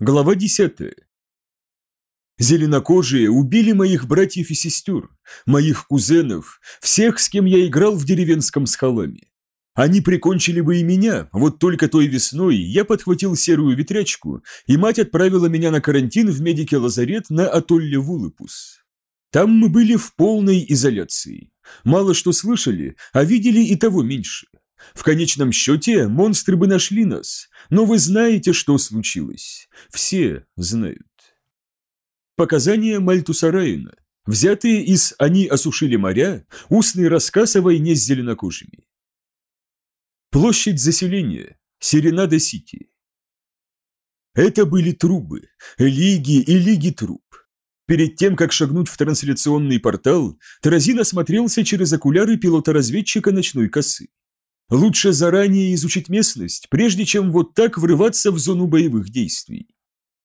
Глава 10. Зеленокожие убили моих братьев и сестер, моих кузенов, всех, с кем я играл в деревенском схоламе. Они прикончили бы и меня, вот только той весной я подхватил серую ветрячку, и мать отправила меня на карантин в медике-лазарет на атолле Вулыпус. Там мы были в полной изоляции. Мало что слышали, а видели и того меньше. В конечном счете монстры бы нашли нас, но вы знаете, что случилось. Все знают. Показания Мальтуса Райана, взятые из «Они осушили моря», устный рассказ о войне с зеленокожими. Площадь заселения, Серенада-Сити. Это были трубы, лиги и лиги труб. Перед тем, как шагнуть в трансляционный портал, Таразин осмотрелся через окуляры пилота-разведчика ночной косы. Лучше заранее изучить местность, прежде чем вот так врываться в зону боевых действий.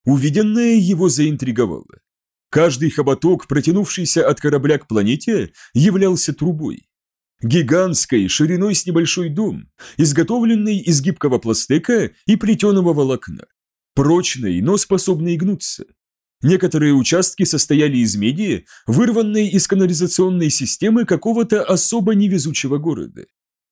Увиденное его заинтриговало. Каждый хоботок, протянувшийся от корабля к планете, являлся трубой. Гигантской, шириной с небольшой дом, изготовленной из гибкого пластека и плетеного волокна. Прочной, но способной гнуться. Некоторые участки состояли из меди, вырванной из канализационной системы какого-то особо невезучего города.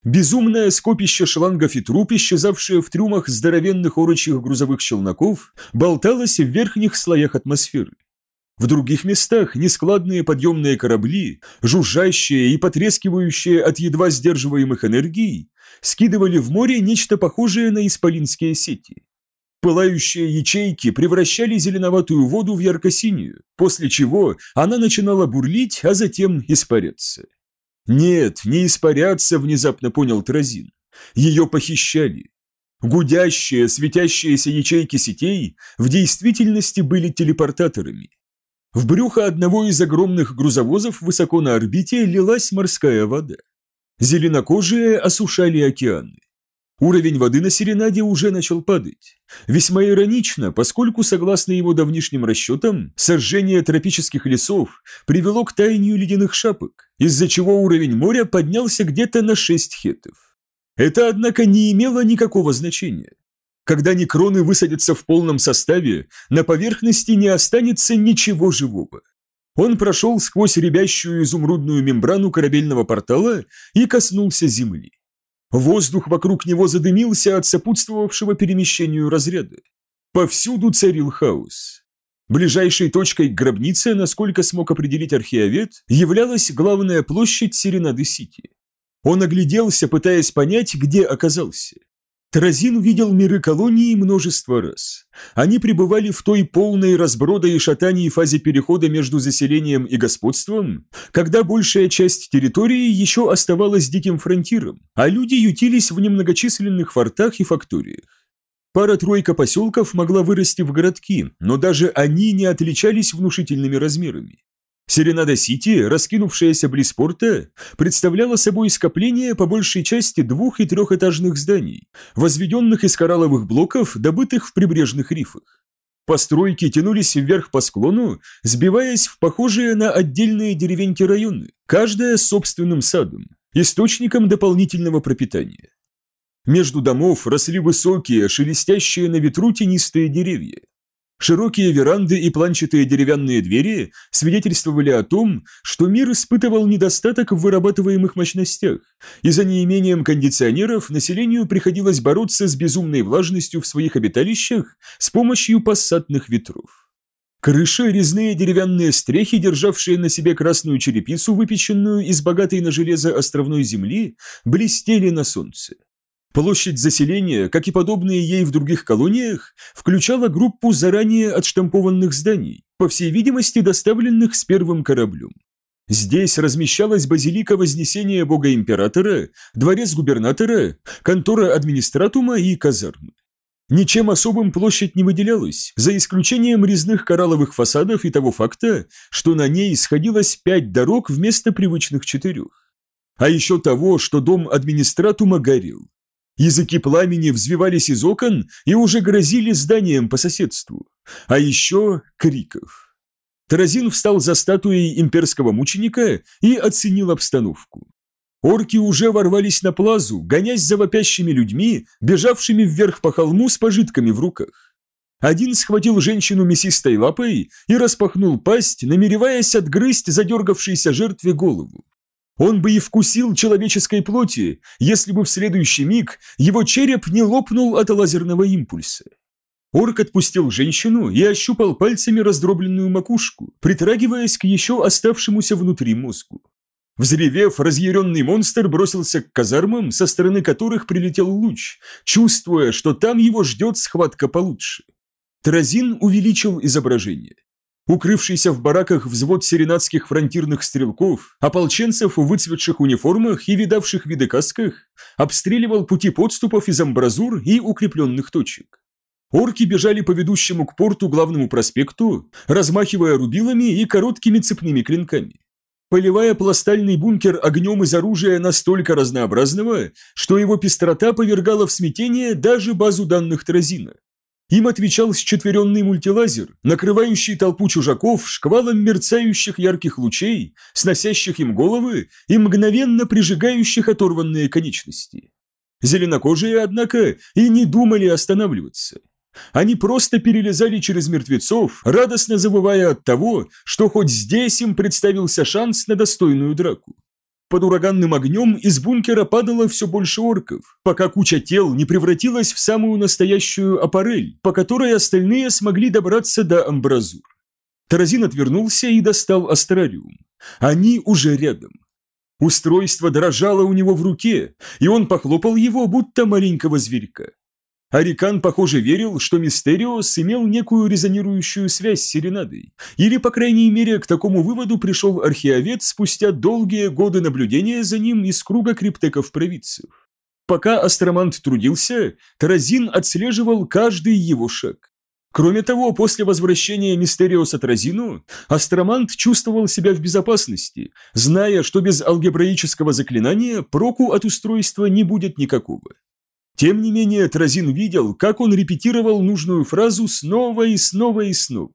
Безумное скопище шлангов и труб, исчезавшее в трюмах здоровенных орочих грузовых челноков, болталось в верхних слоях атмосферы. В других местах нескладные подъемные корабли, жужжащие и потрескивающие от едва сдерживаемых энергий, скидывали в море нечто похожее на исполинские сети. Пылающие ячейки превращали зеленоватую воду в ярко-синюю, после чего она начинала бурлить, а затем испаряться. Нет, не испаряться, внезапно понял Тразин. Ее похищали. Гудящие, светящиеся ячейки сетей в действительности были телепортаторами. В брюхо одного из огромных грузовозов высоко на орбите лилась морская вода. Зеленокожие осушали океаны. Уровень воды на Серенаде уже начал падать. Весьма иронично, поскольку, согласно его давнишним расчетам, сожжение тропических лесов привело к таянию ледяных шапок, из-за чего уровень моря поднялся где-то на 6 хетов. Это, однако, не имело никакого значения. Когда некроны высадятся в полном составе, на поверхности не останется ничего живого. Он прошел сквозь рябящую изумрудную мембрану корабельного портала и коснулся земли. Воздух вокруг него задымился от сопутствовавшего перемещению разряда. Повсюду царил хаос. Ближайшей точкой к гробнице, насколько смог определить археовед, являлась главная площадь Серенады-Сити. Он огляделся, пытаясь понять, где оказался. Таразин видел миры колонии множество раз. Они пребывали в той полной разброда и шатании фазе перехода между заселением и господством, когда большая часть территории еще оставалась диким фронтиром, а люди ютились в немногочисленных фортах и факториях. Пара-тройка поселков могла вырасти в городки, но даже они не отличались внушительными размерами. Серенада-Сити, раскинувшаяся близ порта, представляла собой скопление по большей части двух- и трехэтажных зданий, возведенных из коралловых блоков, добытых в прибрежных рифах. Постройки тянулись вверх по склону, сбиваясь в похожие на отдельные деревеньки районы, каждая с собственным садом, источником дополнительного пропитания. Между домов росли высокие, шелестящие на ветру тенистые деревья. Широкие веранды и планчатые деревянные двери свидетельствовали о том, что мир испытывал недостаток в вырабатываемых мощностях, и за неимением кондиционеров населению приходилось бороться с безумной влажностью в своих обиталищах с помощью пассатных ветров. Крыши – резные деревянные стрехи, державшие на себе красную черепицу, выпеченную из богатой на железо островной земли, блестели на солнце. Площадь заселения, как и подобные ей в других колониях, включала группу заранее отштампованных зданий, по всей видимости доставленных с первым кораблем. Здесь размещалась базилика Вознесения Бога-Императора, дворец губернатора, контора администратума и казармы. Ничем особым площадь не выделялась, за исключением резных коралловых фасадов и того факта, что на ней сходилось пять дорог вместо привычных четырех. А еще того, что дом администратума горел. Языки пламени взвивались из окон и уже грозили зданием по соседству. А еще криков. Таразин встал за статуей имперского мученика и оценил обстановку. Орки уже ворвались на плазу, гонясь за вопящими людьми, бежавшими вверх по холму с пожитками в руках. Один схватил женщину мясистой лапой и распахнул пасть, намереваясь отгрызть задергавшейся жертве голову. Он бы и вкусил человеческой плоти, если бы в следующий миг его череп не лопнул от лазерного импульса. Орк отпустил женщину и ощупал пальцами раздробленную макушку, притрагиваясь к еще оставшемуся внутри мозгу. Взревев, разъяренный монстр бросился к казармам, со стороны которых прилетел луч, чувствуя, что там его ждет схватка получше. Таразин увеличил изображение. Укрывшийся в бараках взвод серенадских фронтирных стрелков, ополченцев в выцветших униформах и видавших виды касках, обстреливал пути подступов из амбразур и укрепленных точек. Орки бежали по ведущему к порту главному проспекту, размахивая рубилами и короткими цепными клинками. Поливая пластальный бункер огнем из оружия настолько разнообразного, что его пестрота повергала в смятение даже базу данных Тразина. Им отвечал счетверенный мультилазер, накрывающий толпу чужаков шквалом мерцающих ярких лучей, сносящих им головы и мгновенно прижигающих оторванные конечности. Зеленокожие, однако, и не думали останавливаться. Они просто перелезали через мертвецов, радостно забывая от того, что хоть здесь им представился шанс на достойную драку. Под ураганным огнем из бункера падало все больше орков, пока куча тел не превратилась в самую настоящую аппарель, по которой остальные смогли добраться до амбразур. Таразин отвернулся и достал астрариум. Они уже рядом. Устройство дрожало у него в руке, и он похлопал его, будто маленького зверька. Арикан, похоже, верил, что Мистериос имел некую резонирующую связь с Серенадой, или, по крайней мере, к такому выводу пришел археовед спустя долгие годы наблюдения за ним из круга криптеков-провидцев. Пока Астромант трудился, Таразин отслеживал каждый его шаг. Кроме того, после возвращения Мистериоса Тразину, Астромант чувствовал себя в безопасности, зная, что без алгебраического заклинания проку от устройства не будет никакого. Тем не менее, Тразин видел, как он репетировал нужную фразу снова и снова и снова.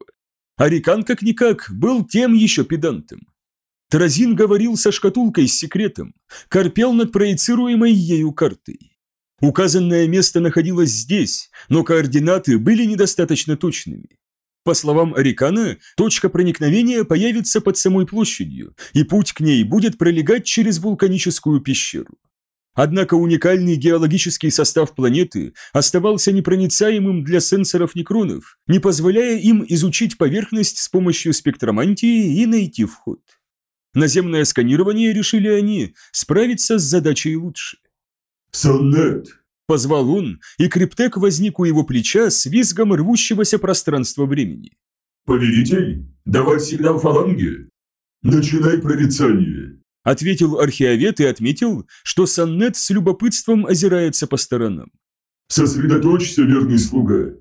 Арикан, как-никак, был тем еще педантом. Тразин говорил со шкатулкой с секретом, корпел над проецируемой ею картой. Указанное место находилось здесь, но координаты были недостаточно точными. По словам Арикана, точка проникновения появится под самой площадью, и путь к ней будет пролегать через вулканическую пещеру. Однако уникальный геологический состав планеты оставался непроницаемым для сенсоров некронов, не позволяя им изучить поверхность с помощью спектромантии и найти вход. Наземное сканирование, решили они, справиться с задачей лучше. «Соннет!» – позвал он, и криптек возник у его плеча с визгом рвущегося пространства-времени. «Повелитель, давать сигнал фаланге! Начинай прорицание!» Ответил археовед и отметил, что Саннет с любопытством озирается по сторонам. «Сосредоточься, верный слуга!»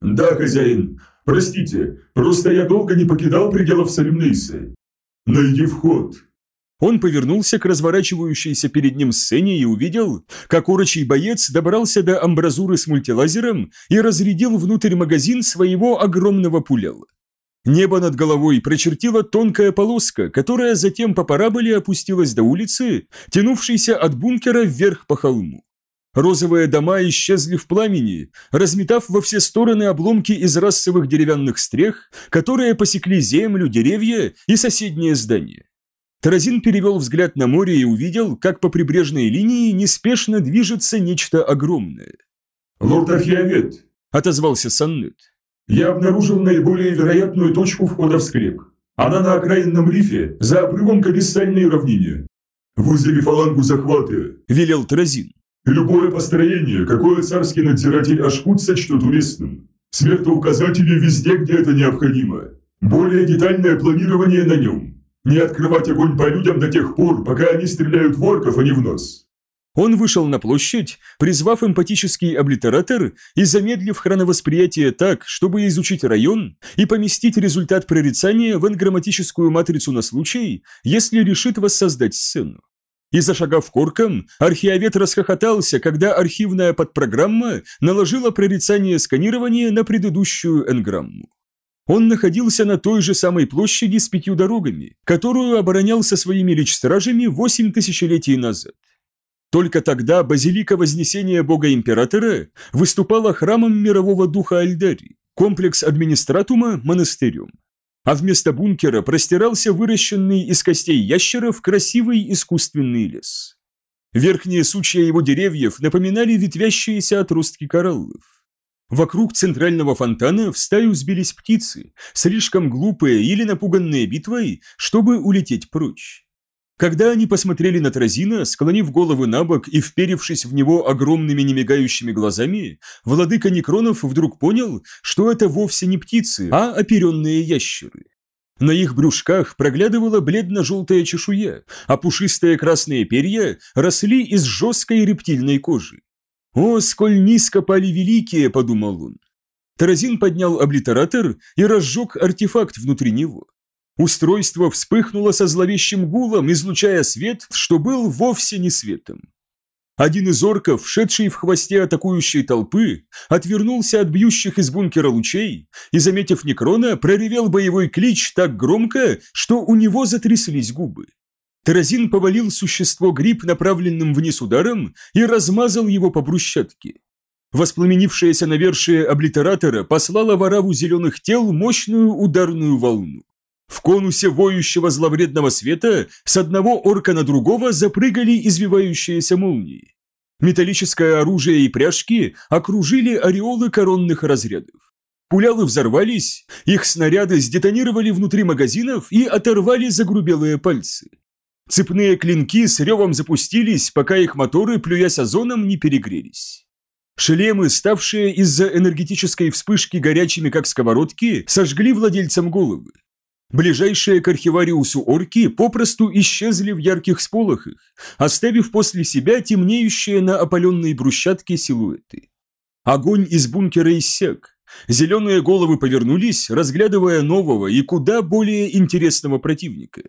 «Да, хозяин. Простите, просто я долго не покидал пределов Салюмнейса. Найди вход!» Он повернулся к разворачивающейся перед ним сцене и увидел, как урочий боец добрался до амбразуры с мультилазером и разрядил внутрь магазин своего огромного пуляла. Небо над головой прочертила тонкая полоска, которая затем по параболе опустилась до улицы, тянувшейся от бункера вверх по холму. Розовые дома исчезли в пламени, разметав во все стороны обломки из расовых деревянных стрех, которые посекли землю, деревья и соседние здания. Таразин перевел взгляд на море и увидел, как по прибрежной линии неспешно движется нечто огромное. «Лорд Археовед!» – отозвался Саннет. Я обнаружил наиболее вероятную точку входа в склеп. Она на окраинном рифе, за обрывом колессальной равнине. Вызови фалангу захвата, велел Тразин. Любое построение, какое царский надзиратель Ашкут сочтет уместным. Смертоуказатели везде, где это необходимо. Более детальное планирование на нем. Не открывать огонь по людям до тех пор, пока они стреляют в орков, а не в нос. Он вышел на площадь, призвав эмпатический облитератор и замедлив хроновосприятие так, чтобы изучить район и поместить результат прорицания в энграмматическую матрицу на случай, если решит воссоздать сцену. И зашагав корком, археовед расхохотался, когда архивная подпрограмма наложила прорицание сканирования на предыдущую энграмму. Он находился на той же самой площади с пятью дорогами, которую оборонял со своими личстражами восемь тысячелетий назад. Только тогда базилика Вознесения Бога Императора выступала храмом мирового духа Альдари. комплекс администратума – монастырем. А вместо бункера простирался выращенный из костей ящеров красивый искусственный лес. Верхние сучья его деревьев напоминали ветвящиеся отростки кораллов. Вокруг центрального фонтана в стаю сбились птицы, слишком глупые или напуганные битвой, чтобы улететь прочь. Когда они посмотрели на Тразина, склонив головы на бок и вперевшись в него огромными немигающими глазами, владыка Некронов вдруг понял, что это вовсе не птицы, а оперенные ящеры. На их брюшках проглядывала бледно-желтая чешуя, а пушистые красные перья росли из жесткой рептильной кожи. «О, сколь низко пали великие!» – подумал он. Таразин поднял облитератор и разжег артефакт внутри него. Устройство вспыхнуло со зловещим гулом, излучая свет, что был вовсе не светом. Один из орков, шедший в хвосте атакующей толпы, отвернулся от бьющих из бункера лучей и, заметив Некрона, проревел боевой клич так громко, что у него затряслись губы. Таразин повалил существо гриб направленным вниз ударом и размазал его по брусчатке. Воспламенившееся навершие облитератора послало в зеленых тел мощную ударную волну. В конусе воющего зловредного света с одного орка на другого запрыгали извивающиеся молнии. Металлическое оружие и пряжки окружили ореолы коронных разрядов. Пулялы взорвались, их снаряды сдетонировали внутри магазинов и оторвали загрубелые пальцы. Цепные клинки с ревом запустились, пока их моторы, плюясь озоном, не перегрелись. Шлемы, ставшие из-за энергетической вспышки горячими как сковородки, сожгли владельцам головы. Ближайшие к архивариусу орки попросту исчезли в ярких сполохах, оставив после себя темнеющие на опаленной брусчатке силуэты. Огонь из бункера иссяк. Зеленые головы повернулись, разглядывая нового и куда более интересного противника.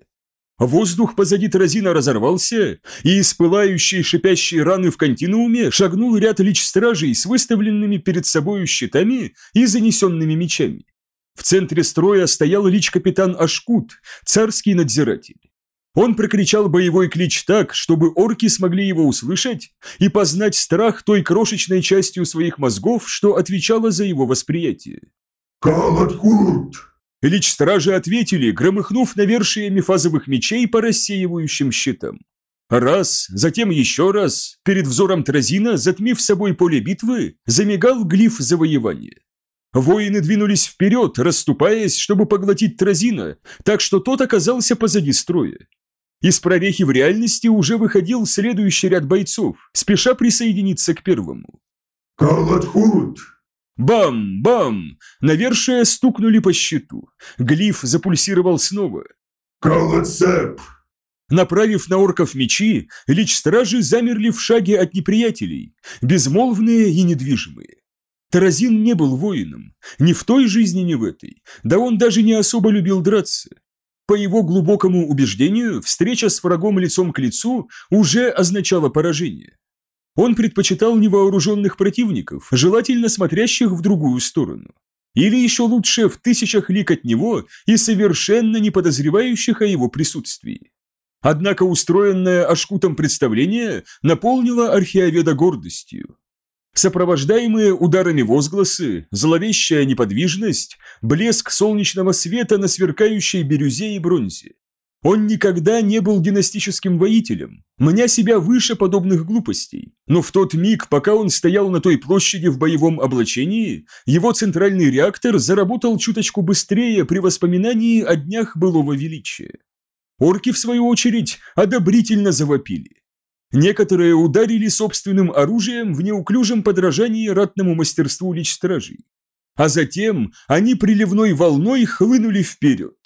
Воздух позади Таразина разорвался, и из пылающей шипящей раны в континууме шагнул ряд лич-стражей с выставленными перед собой щитами и занесенными мечами. В центре строя стоял лич-капитан Ашкут, царский надзиратель. Он прокричал боевой клич так, чтобы орки смогли его услышать и познать страх той крошечной частью своих мозгов, что отвечала за его восприятие. «Калаткут!» Лич-стражи ответили, громыхнув навершиями фазовых мечей по рассеивающим щитам. Раз, затем еще раз, перед взором Тразина, затмив собой поле битвы, замигал глиф завоевания. Воины двинулись вперед, расступаясь, чтобы поглотить Тразина, так что тот оказался позади строя. Из прорехи в реальности уже выходил следующий ряд бойцов, спеша присоединиться к первому. «Калатхут!» Бам! Навершие стукнули по щиту. Глиф запульсировал снова. «Калацеп!» Направив на орков мечи, лич-стражи замерли в шаге от неприятелей, безмолвные и недвижимые. Таразин не был воином, ни в той жизни, ни в этой, да он даже не особо любил драться. По его глубокому убеждению, встреча с врагом лицом к лицу уже означала поражение. Он предпочитал невооруженных противников, желательно смотрящих в другую сторону. Или еще лучше в тысячах лик от него и совершенно не подозревающих о его присутствии. Однако устроенное Ашкутом представление наполнило археоведа гордостью. Сопровождаемые ударами возгласы, зловещая неподвижность, блеск солнечного света на сверкающей бирюзе и бронзе. Он никогда не был династическим воителем, мня себя выше подобных глупостей. Но в тот миг, пока он стоял на той площади в боевом облачении, его центральный реактор заработал чуточку быстрее при воспоминании о днях былого величия. Орки, в свою очередь, одобрительно завопили. Некоторые ударили собственным оружием в неуклюжем подражании ратному мастерству лич-стражей. А затем они приливной волной хлынули вперед.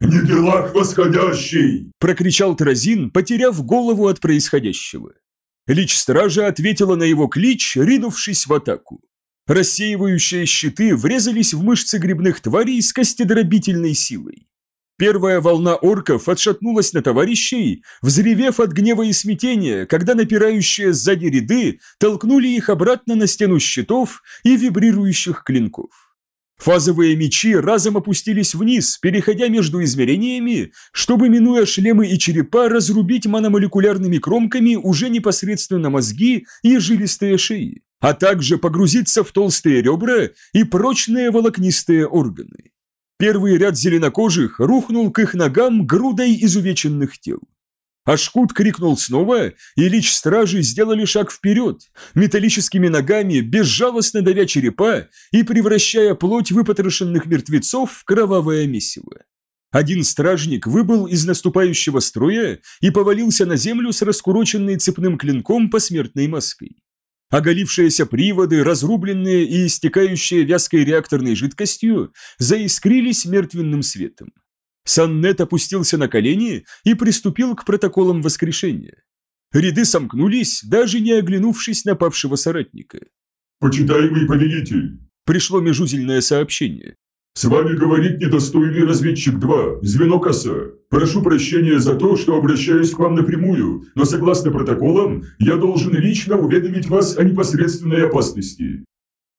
«Не делах восходящий!» – прокричал Тразин, потеряв голову от происходящего. Лич-стража ответила на его клич, ринувшись в атаку. Рассеивающие щиты врезались в мышцы грибных тварей с костедробительной силой. Первая волна орков отшатнулась на товарищей, взревев от гнева и смятения, когда напирающие сзади ряды толкнули их обратно на стену щитов и вибрирующих клинков. Фазовые мечи разом опустились вниз, переходя между измерениями, чтобы, минуя шлемы и черепа, разрубить мономолекулярными кромками уже непосредственно мозги и жилистые шеи. а также погрузиться в толстые ребра и прочные волокнистые органы. Первый ряд зеленокожих рухнул к их ногам грудой изувеченных тел. Ашкут крикнул снова, и лич стражи сделали шаг вперед, металлическими ногами безжалостно давя черепа и превращая плоть выпотрошенных мертвецов в кровавое месиво. Один стражник выбыл из наступающего строя и повалился на землю с раскуроченной цепным клинком посмертной маской. Оголившиеся приводы, разрубленные и истекающие вязкой реакторной жидкостью, заискрились мертвенным светом. Саннет опустился на колени и приступил к протоколам воскрешения. Ряды сомкнулись, даже не оглянувшись на павшего соратника. «Почитаемый повелитель!» Пришло межузельное сообщение. «С вами говорит недостойный разведчик 2, звено коса. Прошу прощения за то, что обращаюсь к вам напрямую, но согласно протоколам, я должен лично уведомить вас о непосредственной опасности.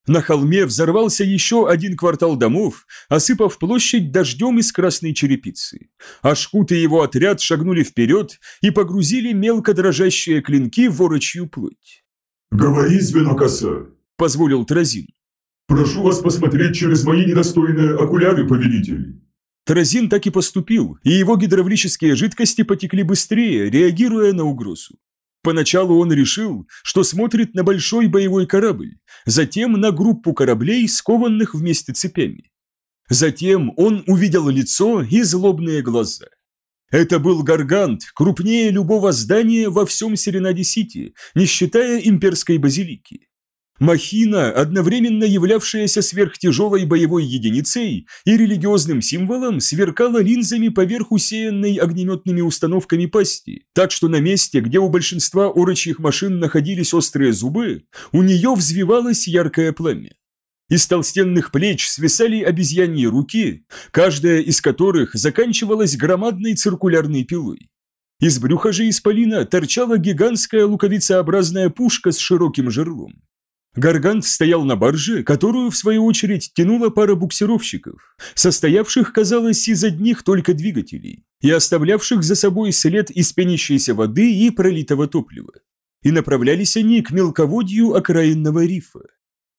На холме взорвался еще один квартал домов, осыпав площадь дождем из красной черепицы. Ашкут и его отряд шагнули вперед и погрузили мелко дрожащие клинки в ворочью плоть. «Говори, звено коса!» – позволил Тразин. «Прошу вас посмотреть через мои недостойные окуляры, повелитель!» Тразин так и поступил, и его гидравлические жидкости потекли быстрее, реагируя на угрозу. Поначалу он решил, что смотрит на большой боевой корабль, затем на группу кораблей, скованных вместе цепями. Затем он увидел лицо и злобные глаза. Это был Гаргант, крупнее любого здания во всем Серенаде-Сити, не считая имперской базилики. Махина, одновременно являвшаяся сверхтяжелой боевой единицей и религиозным символом, сверкала линзами поверх усеянной огнеметными установками пасти, так что на месте, где у большинства орочьих машин находились острые зубы, у нее взвивалось яркое пламя. Из толстенных плеч свисали обезьяньи руки, каждая из которых заканчивалась громадной циркулярной пилой. Из брюха же исполина торчала гигантская луковицеобразная пушка с широким жерлом. Гаргант стоял на барже, которую, в свою очередь, тянула пара буксировщиков, состоявших, казалось, из одних только двигателей, и оставлявших за собой след из пенящейся воды и пролитого топлива. И направлялись они к мелководью окраинного рифа.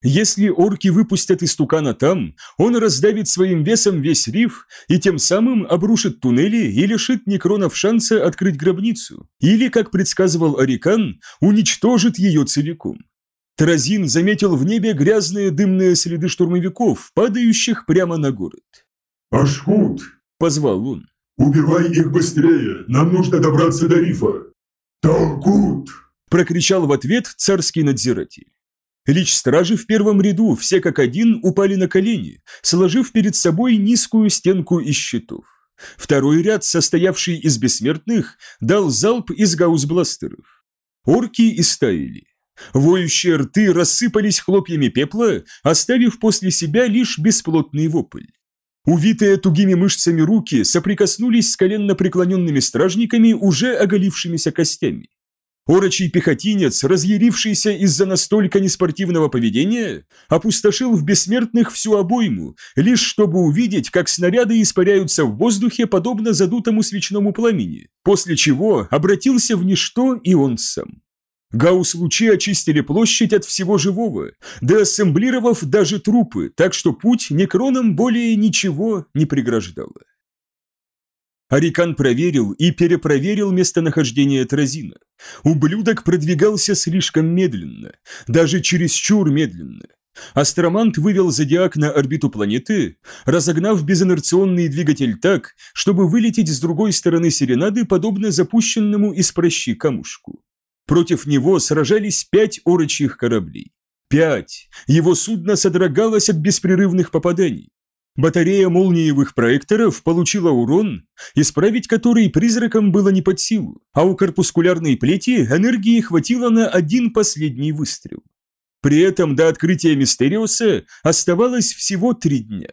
Если орки выпустят истукана там, он раздавит своим весом весь риф и тем самым обрушит туннели и лишит некронов шанса открыть гробницу, или, как предсказывал Арикан, уничтожит ее целиком. Таразин заметил в небе грязные дымные следы штурмовиков, падающих прямо на город. «Ашхут!» – позвал он. «Убивай их быстрее! Нам нужно добраться до рифа!» «Талкут!» – прокричал в ответ царский надзиратель. Лич стражи в первом ряду, все как один, упали на колени, сложив перед собой низкую стенку из щитов. Второй ряд, состоявший из бессмертных, дал залп из гаусбластеров. Орки истаяли. Воющие рты рассыпались хлопьями пепла, оставив после себя лишь бесплотный вопль. Увитые тугими мышцами руки соприкоснулись с коленно преклоненными стражниками, уже оголившимися костями. Орочий пехотинец, разъярившийся из-за настолько неспортивного поведения, опустошил в бессмертных всю обойму, лишь чтобы увидеть, как снаряды испаряются в воздухе, подобно задутому свечному пламени, после чего обратился в ничто и он сам. Гаусс-лучи очистили площадь от всего живого, деассемблировав даже трупы, так что путь некронам более ничего не преграждало. Арикан проверил и перепроверил местонахождение Тразина. Ублюдок продвигался слишком медленно, даже чересчур медленно. Астромант вывел Зодиак на орбиту планеты, разогнав безинерционный двигатель так, чтобы вылететь с другой стороны Серенады, подобно запущенному из прощи камушку. Против него сражались пять орочьих кораблей. Пять! Его судно содрогалось от беспрерывных попаданий. Батарея молниевых проекторов получила урон, исправить который призракам было не под силу, а у корпускулярной плети энергии хватило на один последний выстрел. При этом до открытия Мистериоса оставалось всего три дня.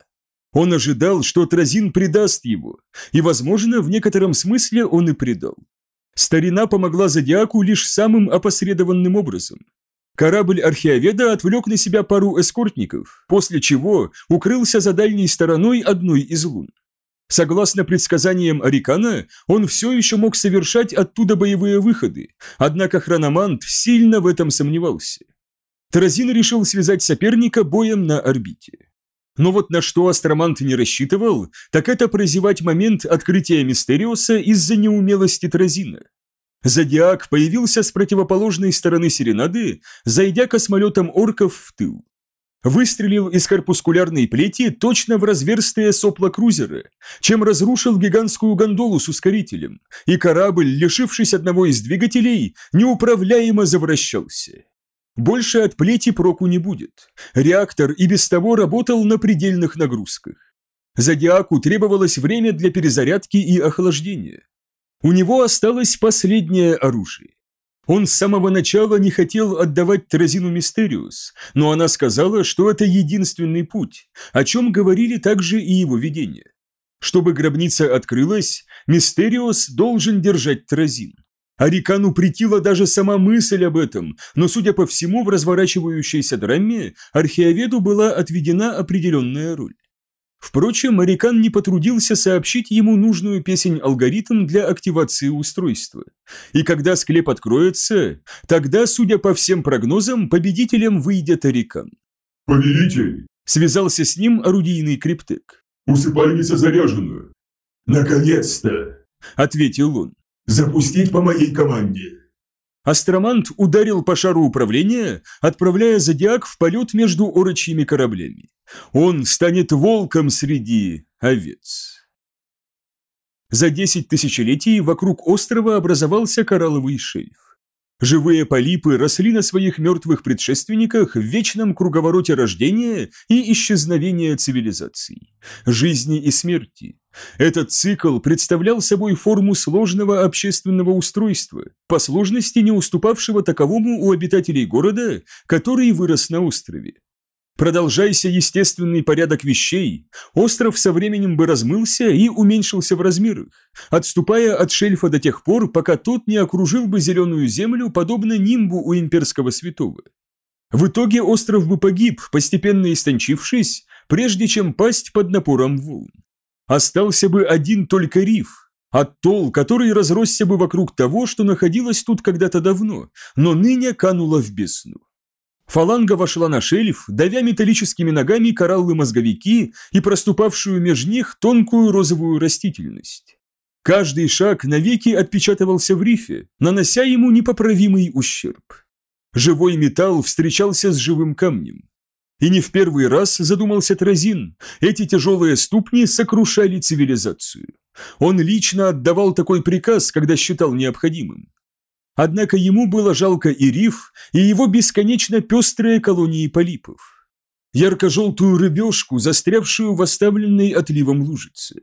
Он ожидал, что Тразин предаст его, и, возможно, в некотором смысле он и предал. Старина помогла Зодиаку лишь самым опосредованным образом. Корабль археоведа отвлек на себя пару эскортников, после чего укрылся за дальней стороной одной из лун. Согласно предсказаниям Арикана, он все еще мог совершать оттуда боевые выходы, однако хрономант сильно в этом сомневался. Таразин решил связать соперника боем на орбите. Но вот на что Астромант не рассчитывал, так это прозевать момент открытия Мистериоса из-за неумелости Таразина. Зодиак появился с противоположной стороны Серенады, зайдя космолетом орков в тыл. Выстрелил из корпускулярной плети точно в разверстые сопла крузера, чем разрушил гигантскую гондолу с ускорителем, и корабль, лишившись одного из двигателей, неуправляемо завращался. Больше от плети проку не будет. Реактор и без того работал на предельных нагрузках. Зодиаку требовалось время для перезарядки и охлаждения. У него осталось последнее оружие. Он с самого начала не хотел отдавать Тразину Мистериус, но она сказала, что это единственный путь, о чем говорили также и его видения. Чтобы гробница открылась, Мистериус должен держать Тразин. Арикану притила даже сама мысль об этом, но, судя по всему, в разворачивающейся драме археоведу была отведена определенная роль. Впрочем, Арикан не потрудился сообщить ему нужную песень-алгоритм для активации устройства. И когда склеп откроется, тогда, судя по всем прогнозам, победителем выйдет Арикан. «Повелитель!» – связался с ним орудийный криптек. «Усыпальница заряжена!» «Наконец-то!» – ответил он. Запустить по моей команде. Астромант ударил по шару управления, отправляя зодиак в полет между орочьими кораблями. Он станет волком среди овец. За десять тысячелетий вокруг острова образовался коралловый шельф. Живые полипы росли на своих мертвых предшественниках в вечном круговороте рождения и исчезновения цивилизаций, жизни и смерти. Этот цикл представлял собой форму сложного общественного устройства, по сложности не уступавшего таковому у обитателей города, который вырос на острове. Продолжайся естественный порядок вещей, остров со временем бы размылся и уменьшился в размерах, отступая от шельфа до тех пор, пока тот не окружил бы зеленую землю, подобно нимбу у имперского святого. В итоге остров бы погиб, постепенно истончившись, прежде чем пасть под напором волн. Остался бы один только риф, оттол, который разросся бы вокруг того, что находилось тут когда-то давно, но ныне кануло в бездну. Фаланга вошла на шельф, давя металлическими ногами кораллы-мозговики и проступавшую меж них тонкую розовую растительность. Каждый шаг навеки отпечатывался в рифе, нанося ему непоправимый ущерб. Живой металл встречался с живым камнем. И не в первый раз задумался Тразин, эти тяжелые ступни сокрушали цивилизацию. Он лично отдавал такой приказ, когда считал необходимым. Однако ему было жалко и риф, и его бесконечно пестрые колонии полипов. Ярко-желтую рыбешку, застрявшую в оставленной отливом лужице.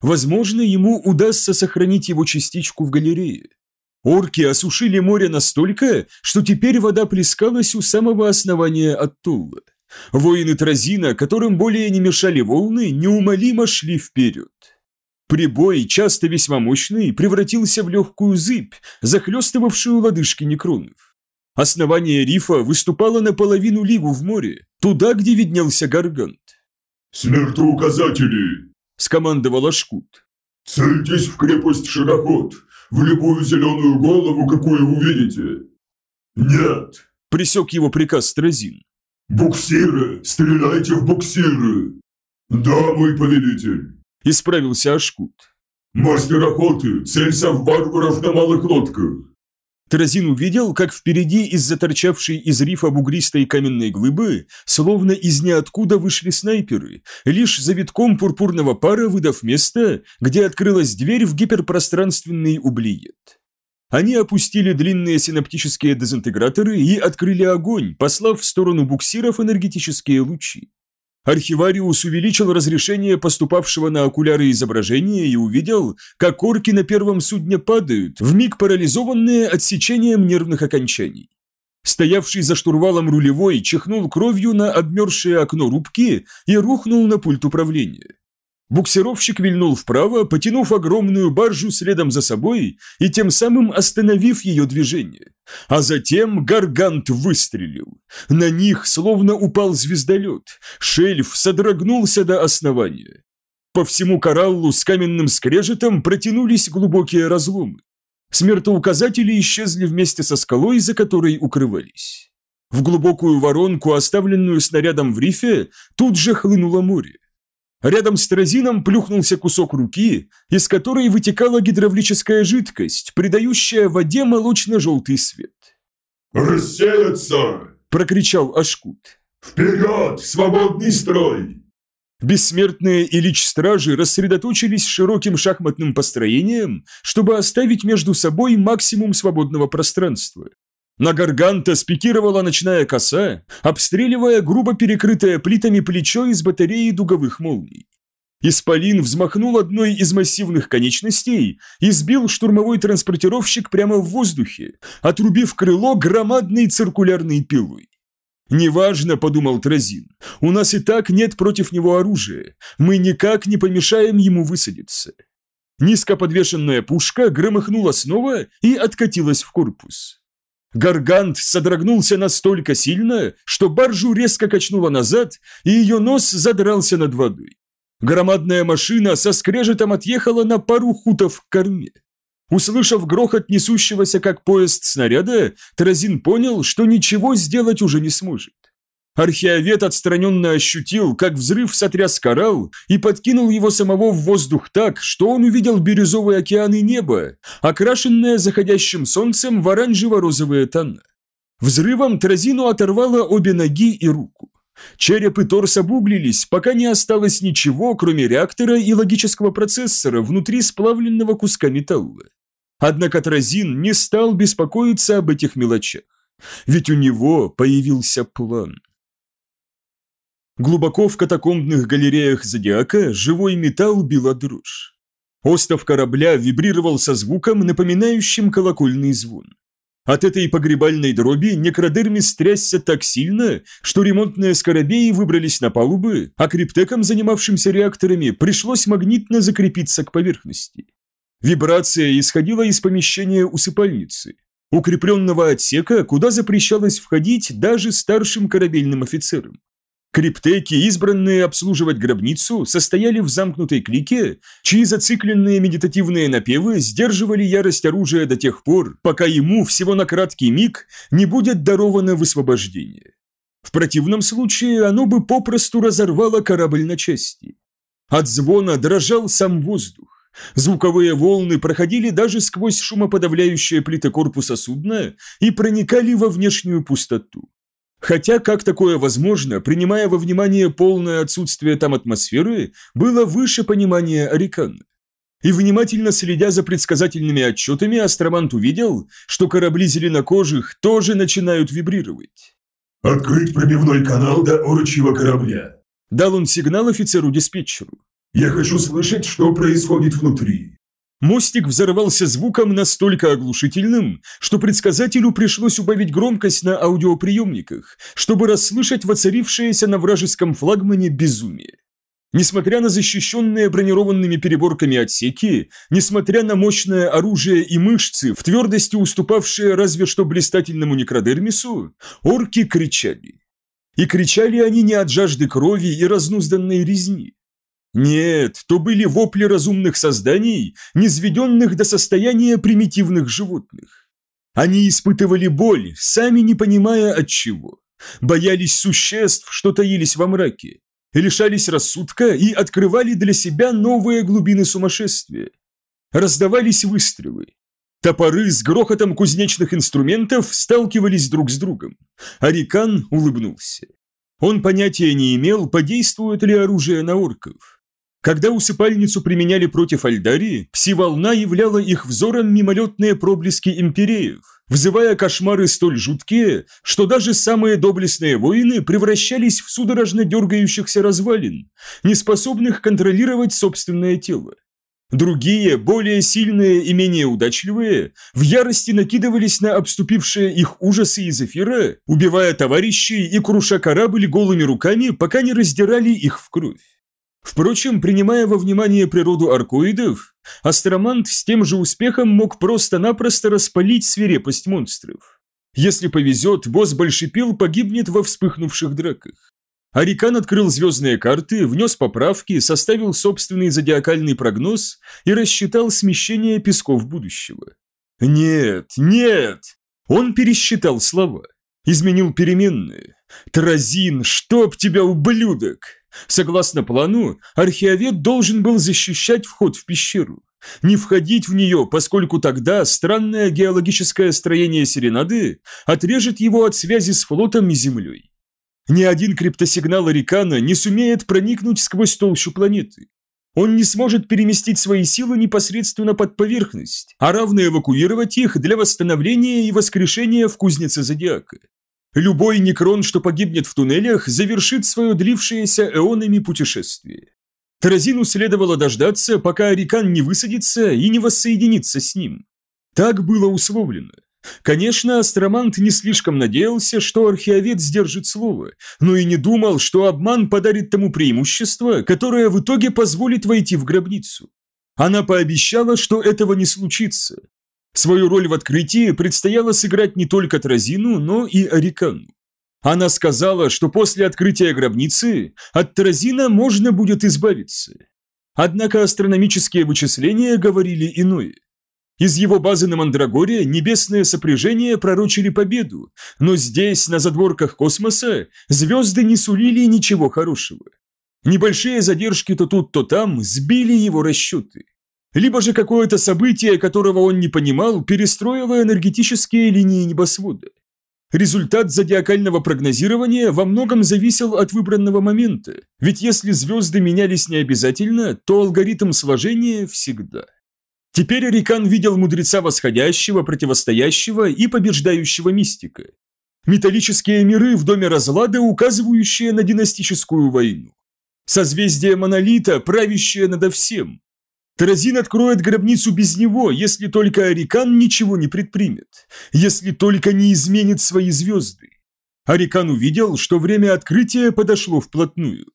Возможно, ему удастся сохранить его частичку в галерее. Орки осушили море настолько, что теперь вода плескалась у самого основания Аттулла. Воины Тразина, которым более не мешали волны, неумолимо шли вперед. Прибой, часто весьма мощный, превратился в легкую зыбь, захлестывавшую лодыжки некронов. Основание рифа выступало наполовину лигу в море, туда, где виднелся гаргант. «Смертоуказатели!» – скомандовал Ашкут. «Цельтесь в крепость Шагоход, в любую зеленую голову, какую увидите!» «Нет!» – присек его приказ Стразин. «Буксиры! Стреляйте в буксиры!» «Да, мой повелитель!» – исправился Ашкут. «Мастер охоты, целься в варваров на малых лодках!» Таразин увидел, как впереди из-за торчавшей из рифа бугристой каменной глыбы, словно из ниоткуда вышли снайперы, лишь за витком пурпурного пара выдав место, где открылась дверь в гиперпространственный ублиет. Они опустили длинные синаптические дезинтеграторы и открыли огонь, послав в сторону буксиров энергетические лучи. Архивариус увеличил разрешение поступавшего на окуляры изображения и увидел, как орки на первом судне падают, вмиг парализованные отсечением нервных окончаний. Стоявший за штурвалом рулевой чихнул кровью на обмерзшее окно рубки и рухнул на пульт управления. Буксировщик вильнул вправо, потянув огромную баржу следом за собой и тем самым остановив ее движение. А затем Гаргант выстрелил. На них словно упал звездолет. Шельф содрогнулся до основания. По всему кораллу с каменным скрежетом протянулись глубокие разломы. Смертоуказатели исчезли вместе со скалой, за которой укрывались. В глубокую воронку, оставленную снарядом в рифе, тут же хлынуло море. Рядом с тразином плюхнулся кусок руки, из которой вытекала гидравлическая жидкость, придающая воде молочно-желтый свет. «Рассеяться!» – прокричал Ашкут. «Вперед! Свободный строй!» Бессмертные Ильич-стражи рассредоточились широким шахматным построением, чтобы оставить между собой максимум свободного пространства. На Гарганта спикировала ночная коса, обстреливая грубо перекрытое плитами плечо из батареи дуговых молний. Исполин взмахнул одной из массивных конечностей и сбил штурмовой транспортировщик прямо в воздухе, отрубив крыло громадной циркулярной пилой. «Неважно», — подумал Тразин, — «у нас и так нет против него оружия, мы никак не помешаем ему высадиться». Низко подвешенная пушка громыхнула снова и откатилась в корпус. Гаргант содрогнулся настолько сильно, что баржу резко качнуло назад, и ее нос задрался над водой. Громадная машина со скрежетом отъехала на пару хутов к корме. Услышав грохот несущегося как поезд снаряда, Таразин понял, что ничего сделать уже не сможет. Археовед отстраненно ощутил, как взрыв сотряс коралл и подкинул его самого в воздух так, что он увидел бирюзовый океан и небо, окрашенное заходящим солнцем в оранжево-розовые тона. Взрывом Тразину оторвало обе ноги и руку. Череп и торс обуглились, пока не осталось ничего, кроме реактора и логического процессора внутри сплавленного куска металла. Однако Тразин не стал беспокоиться об этих мелочах, ведь у него появился план. Глубоко в катакомбных галереях Зодиака живой металл била дрожь. Остов корабля вибрировал со звуком, напоминающим колокольный звон. От этой погребальной дроби некродермис трясся так сильно, что ремонтные скоробеи выбрались на палубы, а криптекам, занимавшимся реакторами, пришлось магнитно закрепиться к поверхности. Вибрация исходила из помещения усыпальницы, укрепленного отсека, куда запрещалось входить даже старшим корабельным офицерам. Криптеки, избранные обслуживать гробницу, состояли в замкнутой клике, чьи зацикленные медитативные напевы сдерживали ярость оружия до тех пор, пока ему всего на краткий миг не будет даровано высвобождение. В противном случае оно бы попросту разорвало корабль на части. От звона дрожал сам воздух. Звуковые волны проходили даже сквозь шумоподавляющие плиты корпуса судна и проникали во внешнюю пустоту. Хотя как такое возможно, принимая во внимание полное отсутствие там атмосферы, было выше понимания Арикана. И внимательно следя за предсказательными отчетами, Астромант увидел, что корабли зеленокожих тоже начинают вибрировать. «Открыть пробивной канал до орочьего корабля», – дал он сигнал офицеру-диспетчеру. Я хочу слышать, что происходит внутри». Мостик взорвался звуком настолько оглушительным, что предсказателю пришлось убавить громкость на аудиоприемниках, чтобы расслышать воцарившееся на вражеском флагмане безумие. Несмотря на защищенные бронированными переборками отсеки, несмотря на мощное оружие и мышцы, в твердости уступавшие разве что блистательному некродермису, орки кричали. И кричали они не от жажды крови и разнузданной резни. Нет, то были вопли разумных созданий, низведенных до состояния примитивных животных. Они испытывали боль, сами не понимая от чего. Боялись существ, что таились во мраке, лишались рассудка и открывали для себя новые глубины сумасшествия. Раздавались выстрелы. Топоры с грохотом кузнечных инструментов сталкивались друг с другом. Арикан улыбнулся. Он понятия не имел, подействует ли оружие на орков. Когда усыпальницу применяли против Альдарии, пси-волна являла их взором мимолетные проблески империев, вызывая кошмары столь жуткие, что даже самые доблестные воины превращались в судорожно дергающихся развалин, неспособных контролировать собственное тело. Другие, более сильные и менее удачливые, в ярости накидывались на обступившие их ужасы из эфира, убивая товарищей и круша корабль голыми руками, пока не раздирали их в кровь. Впрочем, принимая во внимание природу аркоидов, астромант с тем же успехом мог просто-напросто распалить свирепость монстров. Если повезет, босс Большепил погибнет во вспыхнувших драках. Арикан открыл звездные карты, внес поправки, составил собственный зодиакальный прогноз и рассчитал смещение песков будущего. Нет, нет! Он пересчитал слова. Изменил переменные. Тразин, чтоб тебя, ублюдок! Согласно плану, археовед должен был защищать вход в пещеру. Не входить в нее, поскольку тогда странное геологическое строение Серенады отрежет его от связи с флотом и Землей. Ни один криптосигнал Арикана не сумеет проникнуть сквозь толщу планеты. Он не сможет переместить свои силы непосредственно под поверхность, а равно эвакуировать их для восстановления и воскрешения в кузнице Зодиака. Любой некрон, что погибнет в туннелях, завершит свое длившееся эонами путешествие. Таразину следовало дождаться, пока Арикан не высадится и не воссоединится с ним. Так было условлено. Конечно, Астромант не слишком надеялся, что археовед сдержит слово, но и не думал, что обман подарит тому преимущество, которое в итоге позволит войти в гробницу. Она пообещала, что этого не случится. Свою роль в открытии предстояло сыграть не только Тразину, но и Арикану. Она сказала, что после открытия гробницы от Тразина можно будет избавиться. Однако астрономические вычисления говорили иное. Из его базы на Мандрагоре небесное сопряжение пророчили победу, но здесь, на задворках космоса, звезды не сулили ничего хорошего. Небольшие задержки то тут, то там сбили его расчеты. Либо же какое-то событие, которого он не понимал, перестроило энергетические линии небосвода. Результат зодиакального прогнозирования во многом зависел от выбранного момента, ведь если звезды менялись не обязательно, то алгоритм сложения всегда. Теперь Рикан видел мудреца восходящего, противостоящего и побеждающего мистика. Металлические миры в доме разлада, указывающие на династическую войну. Созвездие Монолита, правящее надо всем. Таразин откроет гробницу без него, если только Арикан ничего не предпримет, если только не изменит свои звезды. Арикан увидел, что время открытия подошло вплотную.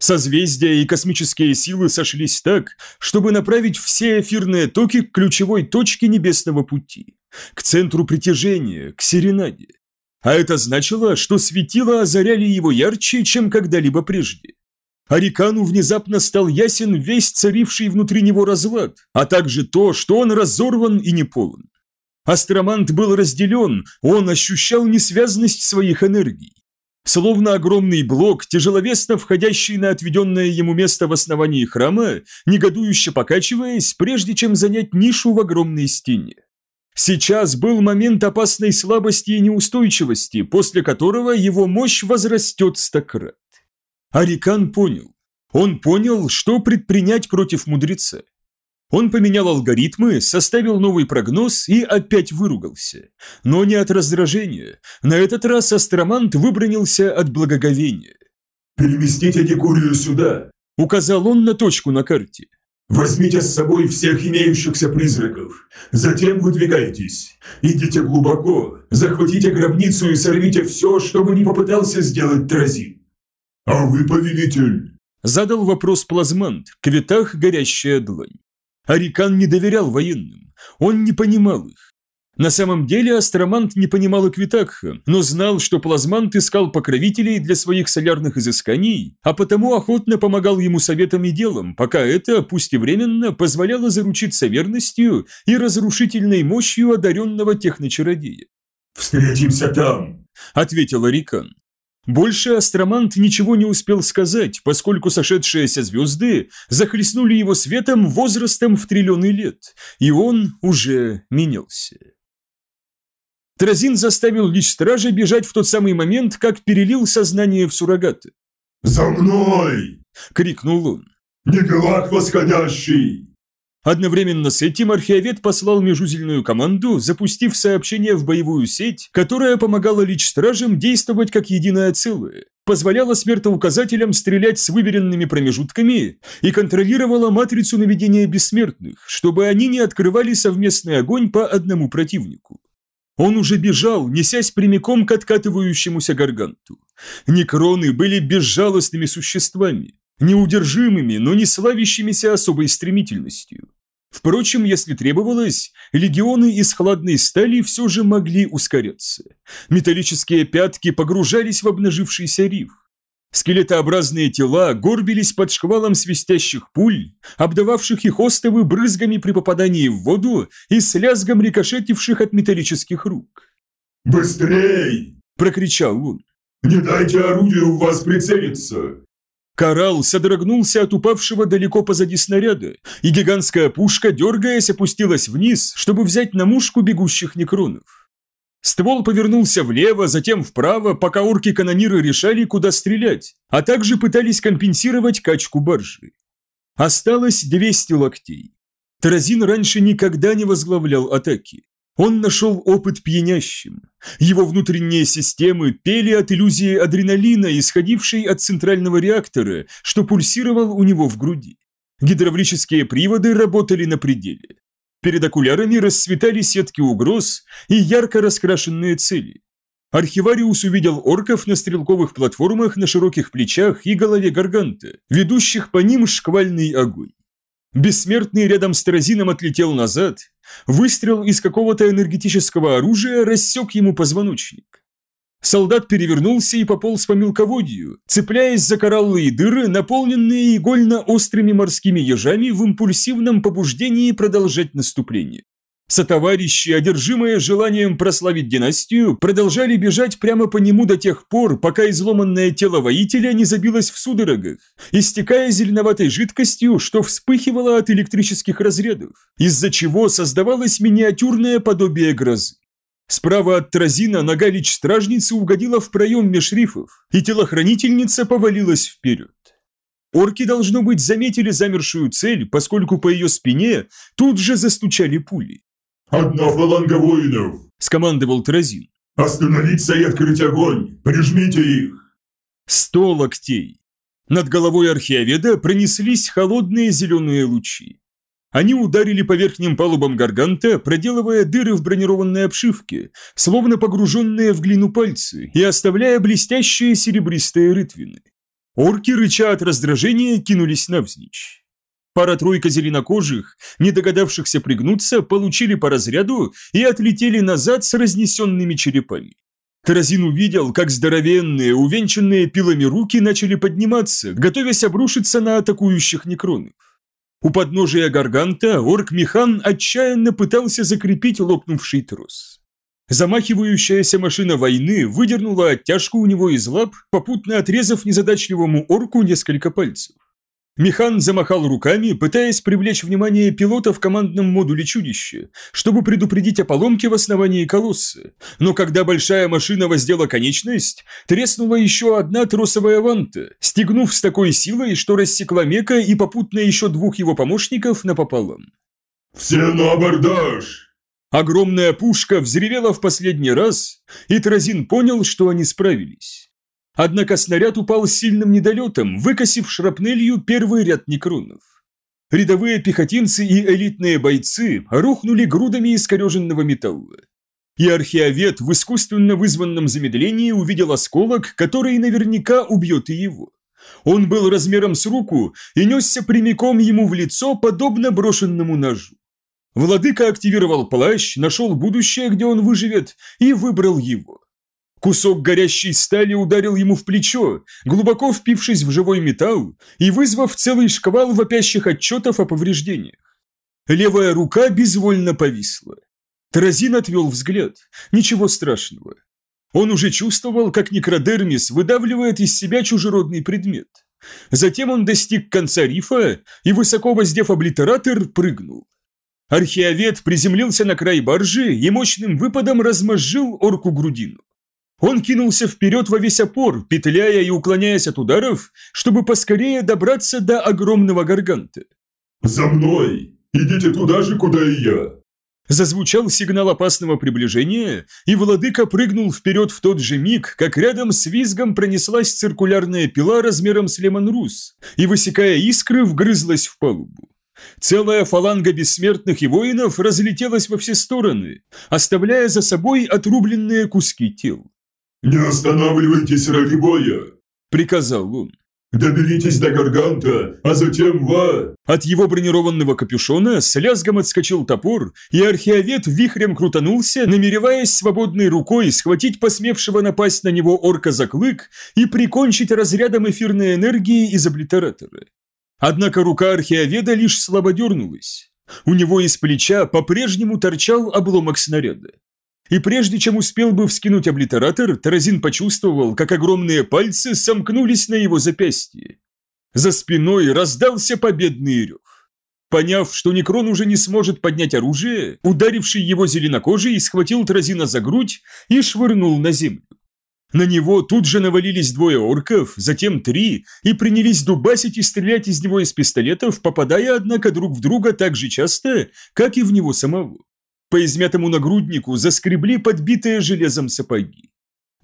Созвездия и космические силы сошлись так, чтобы направить все эфирные токи к ключевой точке небесного пути, к центру притяжения, к Серенаде. А это значило, что светила озаряли его ярче, чем когда-либо прежде. Арикану внезапно стал ясен весь царивший внутри него разлад, а также то, что он разорван и неполон. Астромант был разделен, он ощущал несвязность своих энергий. Словно огромный блок, тяжеловесно входящий на отведенное ему место в основании храма, негодующе покачиваясь, прежде чем занять нишу в огромной стене. Сейчас был момент опасной слабости и неустойчивости, после которого его мощь возрастет стократ. Арикан понял. Он понял, что предпринять против мудреца. Он поменял алгоритмы, составил новый прогноз и опять выругался. Но не от раздражения. На этот раз астромант выбронился от благоговения. «Переместите Декурию сюда!» – указал он на точку на карте. «Возьмите с собой всех имеющихся призраков. Затем выдвигайтесь. Идите глубоко, захватите гробницу и сорвите все, что бы ни попытался сделать Тразин. А вы, повелитель?» Задал вопрос плазмант, к витах горящая длань. Арикан не доверял военным, он не понимал их. На самом деле Астромант не понимал Эквитакха, но знал, что Плазмант искал покровителей для своих солярных изысканий, а потому охотно помогал ему советом и делом, пока это, пусть и временно, позволяло заручиться верностью и разрушительной мощью одаренного техночародея. «Встретимся там», — ответил Арикан. Больше астромант ничего не успел сказать, поскольку сошедшиеся звезды захлестнули его светом возрастом в триллионы лет, и он уже менялся. Тразин заставил лишь стража бежать в тот самый момент, как перелил сознание в суррогаты. «За мной!» – крикнул он. «Негалах восходящий!» Одновременно с этим археовед послал межузельную команду, запустив сообщение в боевую сеть, которая помогала лич-стражам действовать как единое целое, позволяла смертоуказателям стрелять с выверенными промежутками и контролировала матрицу наведения бессмертных, чтобы они не открывали совместный огонь по одному противнику. Он уже бежал, несясь прямиком к откатывающемуся гарганту. Некроны были безжалостными существами, неудержимыми, но не славящимися особой стремительностью. Впрочем, если требовалось, легионы из хладной стали все же могли ускоряться. Металлические пятки погружались в обнажившийся риф. Скелетообразные тела горбились под шквалом свистящих пуль, обдававших их остовы брызгами при попадании в воду и с лязгом рикошетивших от металлических рук. «Быстрей!» прокричал он. «Не дайте орудию в вас прицелиться!» Коралл содрогнулся от упавшего далеко позади снаряда, и гигантская пушка, дергаясь, опустилась вниз, чтобы взять на мушку бегущих некронов. Ствол повернулся влево, затем вправо, пока орки-канониры решали, куда стрелять, а также пытались компенсировать качку баржи. Осталось 200 локтей. Таразин раньше никогда не возглавлял атаки. Он нашел опыт пьянящим. Его внутренние системы пели от иллюзии адреналина, исходившей от центрального реактора, что пульсировал у него в груди. Гидравлические приводы работали на пределе. Перед окулярами расцветали сетки угроз и ярко раскрашенные цели. Архивариус увидел орков на стрелковых платформах на широких плечах и голове гарганта, ведущих по ним шквальный огонь. Бессмертный рядом с Таразином отлетел назад, выстрел из какого-то энергетического оружия рассек ему позвоночник. Солдат перевернулся и пополз по мелководью, цепляясь за кораллы и дыры, наполненные игольно-острыми морскими ежами в импульсивном побуждении продолжать наступление. Сотоварищи, одержимые желанием прославить династию, продолжали бежать прямо по нему до тех пор, пока изломанное тело воителя не забилось в судорогах, истекая зеленоватой жидкостью, что вспыхивало от электрических разрядов, из-за чего создавалось миниатюрное подобие грозы. Справа от Тразина нога лич-стражницы угодила в проем меж рифов, и телохранительница повалилась вперед. Орки, должно быть, заметили замершую цель, поскольку по ее спине тут же застучали пули. «Одна фаланга воинов!» – скомандовал Тразин. «Остановиться и открыть огонь! Прижмите их!» Сто локтей. Над головой археоведа пронеслись холодные зеленые лучи. Они ударили по верхним палубам гарганта, проделывая дыры в бронированной обшивке, словно погруженные в глину пальцы, и оставляя блестящие серебристые рытвины. Орки, рыча от раздражения, кинулись навзничь. Пара-тройка зеленокожих, не догадавшихся пригнуться, получили по разряду и отлетели назад с разнесенными черепами. Таразин увидел, как здоровенные, увенчанные пилами руки начали подниматься, готовясь обрушиться на атакующих некронов. У подножия гарганта орк-механ отчаянно пытался закрепить лопнувший трос. Замахивающаяся машина войны выдернула оттяжку у него из лап, попутно отрезав незадачливому орку несколько пальцев. Механ замахал руками, пытаясь привлечь внимание пилота в командном модуле чудища, чтобы предупредить о поломке в основании колосса. Но когда большая машина воздела конечность, треснула еще одна тросовая ванта, стегнув с такой силой, что рассекла Мека и попутно еще двух его помощников напополам. «Все на абордаж!» Огромная пушка взревела в последний раз, и Тразин понял, что они справились. Однако снаряд упал сильным недолетом, выкосив шрапнелью первый ряд некронов. Рядовые пехотинцы и элитные бойцы рухнули грудами искореженного металла. И археовед в искусственно вызванном замедлении увидел осколок, который наверняка убьет и его. Он был размером с руку и несся прямиком ему в лицо, подобно брошенному ножу. Владыка активировал плащ, нашел будущее, где он выживет, и выбрал его. Кусок горящей стали ударил ему в плечо, глубоко впившись в живой металл и вызвав целый шквал вопящих отчетов о повреждениях. Левая рука безвольно повисла. Таразин отвел взгляд. Ничего страшного. Он уже чувствовал, как некродермис выдавливает из себя чужеродный предмет. Затем он достиг конца рифа и, высоко воздев облитератор, прыгнул. Археовед приземлился на край баржи и мощным выпадом размозжил орку грудину. Он кинулся вперед во весь опор, петляя и уклоняясь от ударов, чтобы поскорее добраться до огромного гарганта. «За мной! Идите туда же, куда и я!» Зазвучал сигнал опасного приближения, и владыка прыгнул вперед в тот же миг, как рядом с визгом пронеслась циркулярная пила размером с лемон-рус, и, высекая искры, вгрызлась в палубу. Целая фаланга бессмертных и воинов разлетелась во все стороны, оставляя за собой отрубленные куски тел. «Не останавливайтесь ради боя!» – приказал он. «Доберитесь до Гарганта, а затем ва...» От его бронированного капюшона с лязгом отскочил топор, и археовед вихрем крутанулся, намереваясь свободной рукой схватить посмевшего напасть на него орка за клык и прикончить разрядом эфирной энергии из облитератора. Однако рука археоведа лишь слабо дернулась. У него из плеча по-прежнему торчал обломок снаряда. И прежде чем успел бы вскинуть облитератор, Таразин почувствовал, как огромные пальцы сомкнулись на его запястье. За спиной раздался победный рев. Поняв, что Некрон уже не сможет поднять оружие, ударивший его зеленокожий схватил Таразина за грудь и швырнул на землю. На него тут же навалились двое орков, затем три, и принялись дубасить и стрелять из него из пистолетов, попадая, однако, друг в друга так же часто, как и в него самого. По измятому нагруднику заскребли подбитые железом сапоги.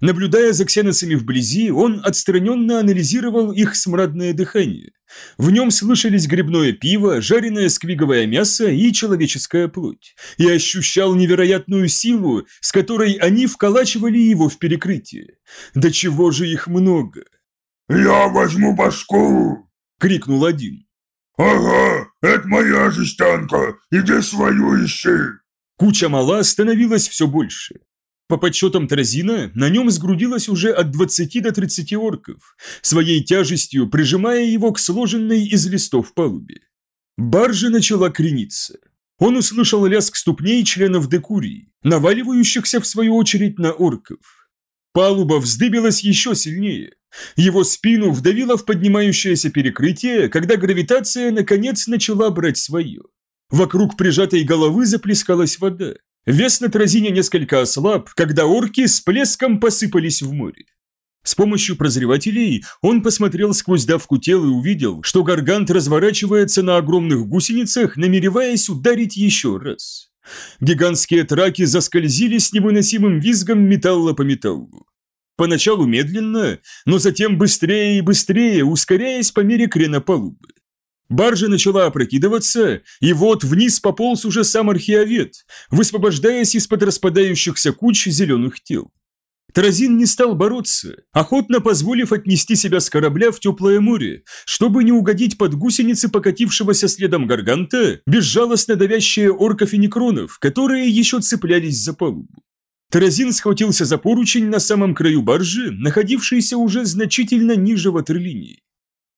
Наблюдая за ксеносами вблизи, он отстраненно анализировал их смрадное дыхание. В нем слышались грибное пиво, жареное сквиговое мясо и человеческая плоть. И ощущал невероятную силу, с которой они вколачивали его в перекрытие. Да чего же их много? «Я возьму башку!» — крикнул один. «Ага, это моя жестянка, иди свою ищи!» Куча мала становилась все больше. По подсчетам Тразина, на нем сгрудилось уже от 20 до 30 орков, своей тяжестью прижимая его к сложенной из листов палубе. Баржа начала крениться. Он услышал лязг ступней членов декурии, наваливающихся в свою очередь на орков. Палуба вздыбилась еще сильнее. Его спину вдавило в поднимающееся перекрытие, когда гравитация наконец начала брать свое. Вокруг прижатой головы заплескалась вода. Вес на тразине несколько ослаб, когда орки с плеском посыпались в море. С помощью прозревателей он посмотрел сквозь давку тел и увидел, что гаргант разворачивается на огромных гусеницах, намереваясь ударить еще раз. Гигантские траки заскользили с невыносимым визгом металла по металлу. Поначалу медленно, но затем быстрее и быстрее, ускоряясь по мере крена палубы. Баржа начала опрокидываться, и вот вниз пополз уже сам археовед, высвобождаясь из-под распадающихся куч зеленых тел. Таразин не стал бороться, охотно позволив отнести себя с корабля в теплое море, чтобы не угодить под гусеницы покатившегося следом гарганта, безжалостно давящие орков и некронов, которые еще цеплялись за палубу. Таразин схватился за поручень на самом краю баржи, находившийся уже значительно ниже ватерлинии.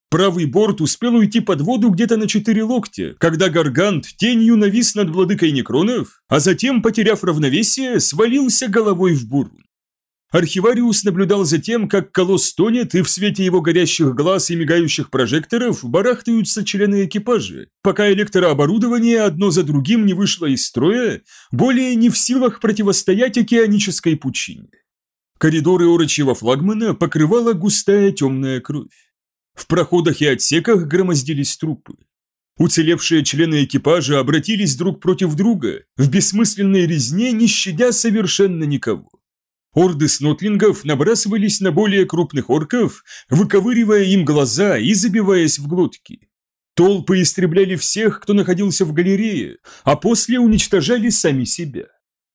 Правый борт успел уйти под воду где-то на четыре локтя, когда Гаргант тенью навис над владыкой Некронов, а затем, потеряв равновесие, свалился головой в бурун. Архивариус наблюдал за тем, как колосс тонет, и в свете его горящих глаз и мигающих прожекторов барахтаются члены экипажа, пока электрооборудование одно за другим не вышло из строя, более не в силах противостоять океанической пучине. Коридоры орочьего флагмана покрывала густая темная кровь. В проходах и отсеках громоздились трупы. Уцелевшие члены экипажа обратились друг против друга, в бессмысленной резне, не щадя совершенно никого. Орды снотлингов набрасывались на более крупных орков, выковыривая им глаза и забиваясь в глотки. Толпы истребляли всех, кто находился в галерее, а после уничтожали сами себя.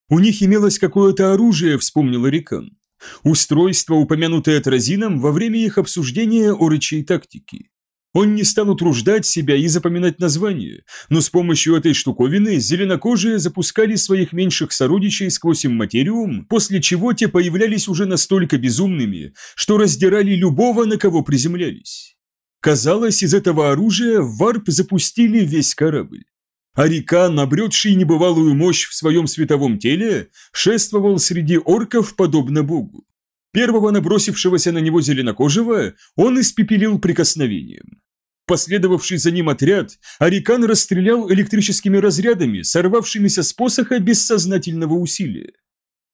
У них имелось какое-то оружие, вспомнил Рикан. Устройство, упомянутое Тразином во время их обсуждения о рычей тактики. Он не стал утруждать себя и запоминать название, но с помощью этой штуковины зеленокожие запускали своих меньших сородичей сквозь имматериум, после чего те появлялись уже настолько безумными, что раздирали любого, на кого приземлялись. Казалось, из этого оружия в варп запустили весь корабль. А река, набретший небывалую мощь в своем световом теле, шествовал среди орков подобно богу. Первого набросившегося на него зеленокожего он испепелил прикосновением. Последовавший за ним отряд, Арикан расстрелял электрическими разрядами, сорвавшимися с посоха без сознательного усилия.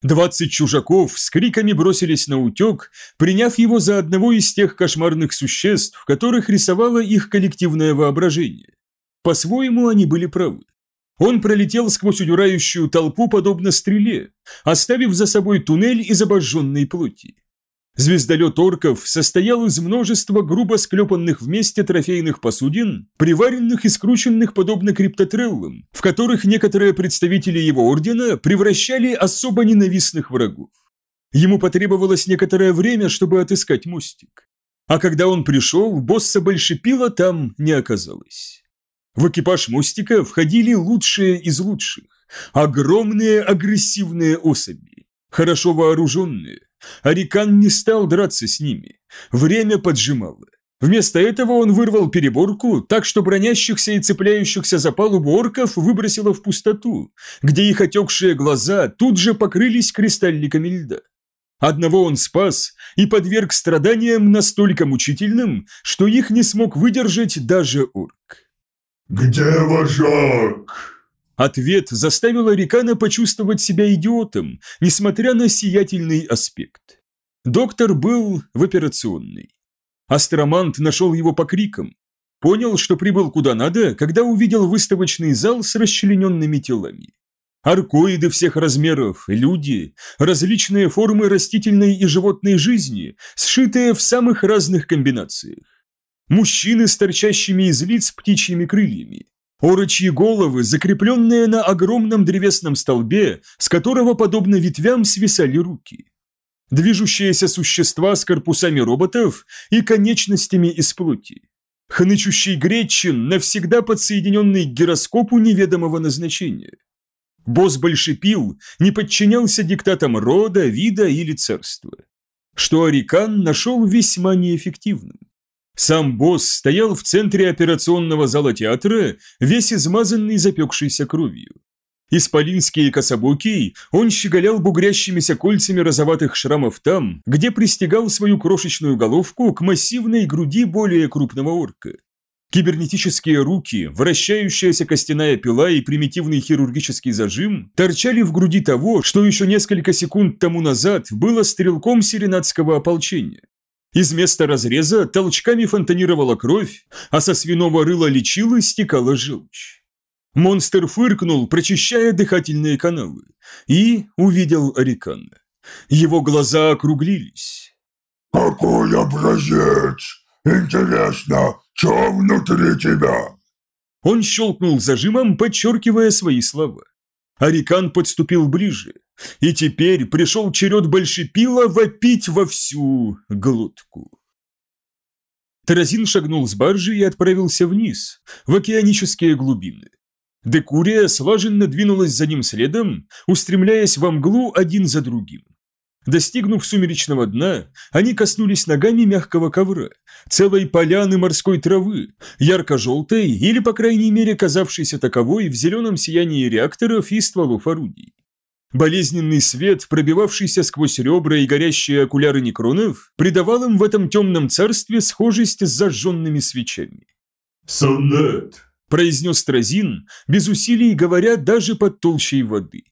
Двадцать чужаков с криками бросились на утек, приняв его за одного из тех кошмарных существ, которых рисовало их коллективное воображение. По-своему они были правы. Он пролетел сквозь удирающую толпу подобно стреле, оставив за собой туннель из обожженной плоти. Звездолет орков состоял из множества грубо склепанных вместе трофейных посудин, приваренных и скрученных подобно криптотреллам, в которых некоторые представители его ордена превращали особо ненавистных врагов. Ему потребовалось некоторое время, чтобы отыскать мостик. А когда он пришел, босса Большепила там не оказалось. В экипаж мостика входили лучшие из лучших, огромные агрессивные особи, хорошо вооруженные. Арикан не стал драться с ними, время поджимало. Вместо этого он вырвал переборку, так что бронящихся и цепляющихся за палубу орков выбросило в пустоту, где их отекшие глаза тут же покрылись кристалликами льда. Одного он спас и подверг страданиям настолько мучительным, что их не смог выдержать даже орк. «Где вожак?» Ответ заставил Арикана почувствовать себя идиотом, несмотря на сиятельный аспект. Доктор был в операционной. Астромант нашел его по крикам. Понял, что прибыл куда надо, когда увидел выставочный зал с расчлененными телами. Аркоиды всех размеров, люди, различные формы растительной и животной жизни, сшитые в самых разных комбинациях. Мужчины с торчащими из лиц птичьими крыльями. Орочьи головы, закрепленные на огромном древесном столбе, с которого, подобно ветвям, свисали руки движущиеся существа с корпусами роботов и конечностями из плоти. Хнычущий Гречин, навсегда подсоединенный к гироскопу неведомого назначения. Босс Большепил не подчинялся диктатам рода, вида или царства. Что Арикан нашел весьма неэффективным. Сам босс стоял в центре операционного зала театра, весь измазанный запекшейся кровью. Исполинский и кособокий, он щеголял бугрящимися кольцами розоватых шрамов там, где пристегал свою крошечную головку к массивной груди более крупного орка. Кибернетические руки, вращающаяся костяная пила и примитивный хирургический зажим торчали в груди того, что еще несколько секунд тому назад было стрелком сиренатского ополчения. Из места разреза толчками фонтанировала кровь, а со свиного рыла лечила стекала желчь. Монстр фыркнул, прочищая дыхательные каналы, и увидел Арикана. Его глаза округлились. «Какой образец! Интересно, что внутри тебя?» Он щелкнул зажимом, подчеркивая свои слова. Арикан подступил ближе, и теперь пришел черед большепила вопить во всю глотку. Таразин шагнул с баржи и отправился вниз, в океанические глубины. Декурия слаженно двинулась за ним следом, устремляясь во мглу один за другим. Достигнув сумеречного дна, они коснулись ногами мягкого ковра, целой поляны морской травы, ярко-желтой или, по крайней мере, казавшейся таковой в зеленом сиянии реакторов и стволов орудий. Болезненный свет, пробивавшийся сквозь ребра и горящие окуляры некронов, придавал им в этом темном царстве схожесть с зажженными свечами. «Сонет!» произнес Тразин, без усилий говоря даже под толщей воды.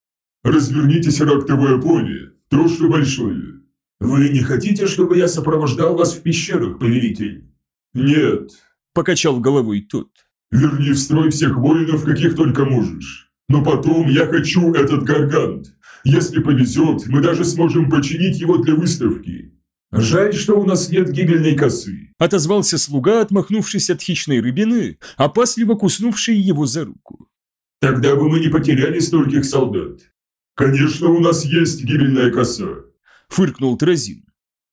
«Развернитесь, рактовое поле, то, что большое». «Вы не хотите, чтобы я сопровождал вас в пещерах, повелитель?» «Нет», – покачал головой тот. «Верни в строй всех воинов, каких только можешь. Но потом я хочу этот гаргант. Если повезет, мы даже сможем починить его для выставки. «Жаль, что у нас нет гибельной косы», – отозвался слуга, отмахнувшись от хищной рыбины, опасливо куснувший его за руку. «Тогда бы мы не потеряли стольких солдат». «Конечно, у нас есть гибельная коса», – фыркнул Тразин.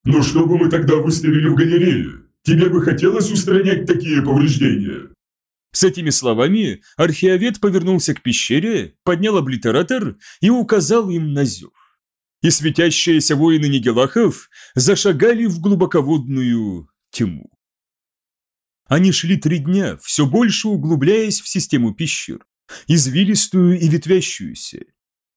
«Но что бы мы тогда выставили в галерее? Тебе бы хотелось устранять такие повреждения?» С этими словами археовед повернулся к пещере, поднял облитератор и указал им на зев и светящиеся воины Нигелахов зашагали в глубоководную тьму. Они шли три дня, все больше углубляясь в систему пещер, извилистую и ветвящуюся.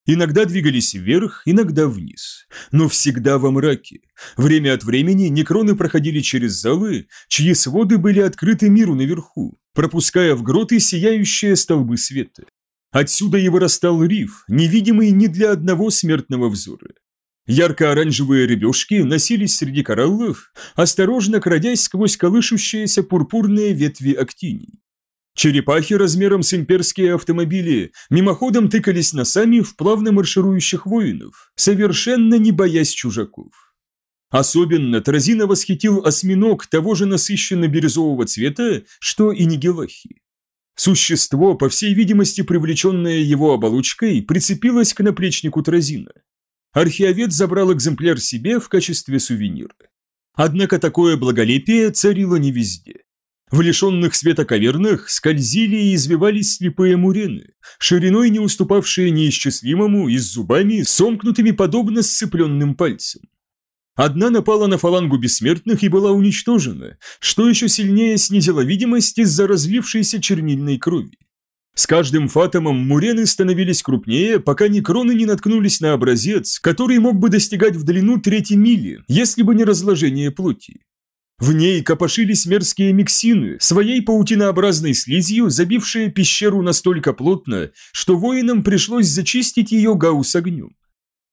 Иногда двигались вверх, иногда вниз, но всегда во мраке. Время от времени некроны проходили через залы, чьи своды были открыты миру наверху, пропуская в гроты сияющие столбы света. Отсюда и вырастал риф, невидимый ни для одного смертного взора. Ярко-оранжевые рыбешки носились среди кораллов, осторожно крадясь сквозь колышущиеся пурпурные ветви актиний. Черепахи размером с имперские автомобили мимоходом тыкались носами в плавно марширующих воинов, совершенно не боясь чужаков. Особенно Тразина восхитил осьминог того же насыщенно-бирюзового цвета, что и Нигелахи. Существо, по всей видимости привлеченное его оболочкой, прицепилось к наплечнику Тразина. Археовед забрал экземпляр себе в качестве сувенира. Однако такое благолепие царило не везде. В лишенных света кавернах скользили и извивались слепые мурены, шириной не уступавшие неисчислимому и с зубами, сомкнутыми подобно сцепленным пальцем. Одна напала на фалангу бессмертных и была уничтожена, что еще сильнее снизило видимость из-за разлившейся чернильной крови. С каждым фатомом мурены становились крупнее, пока некроны не наткнулись на образец, который мог бы достигать в длину трети мили, если бы не разложение плоти. В ней копошились мерзкие миксины, своей паутинообразной слизью, забившие пещеру настолько плотно, что воинам пришлось зачистить ее гаусс огнем.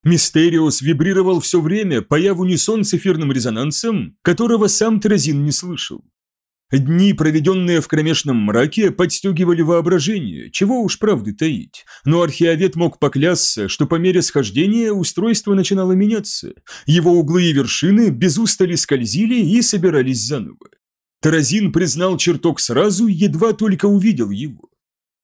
Мистериос вибрировал все время, пая в унисон эфирным резонансом, которого сам Тразин не слышал. Дни, проведенные в кромешном мраке, подстегивали воображение, чего уж правды таить, но археовед мог поклясться, что по мере схождения устройство начинало меняться, его углы и вершины без устали скользили и собирались заново. Таразин признал чертог сразу, едва только увидел его.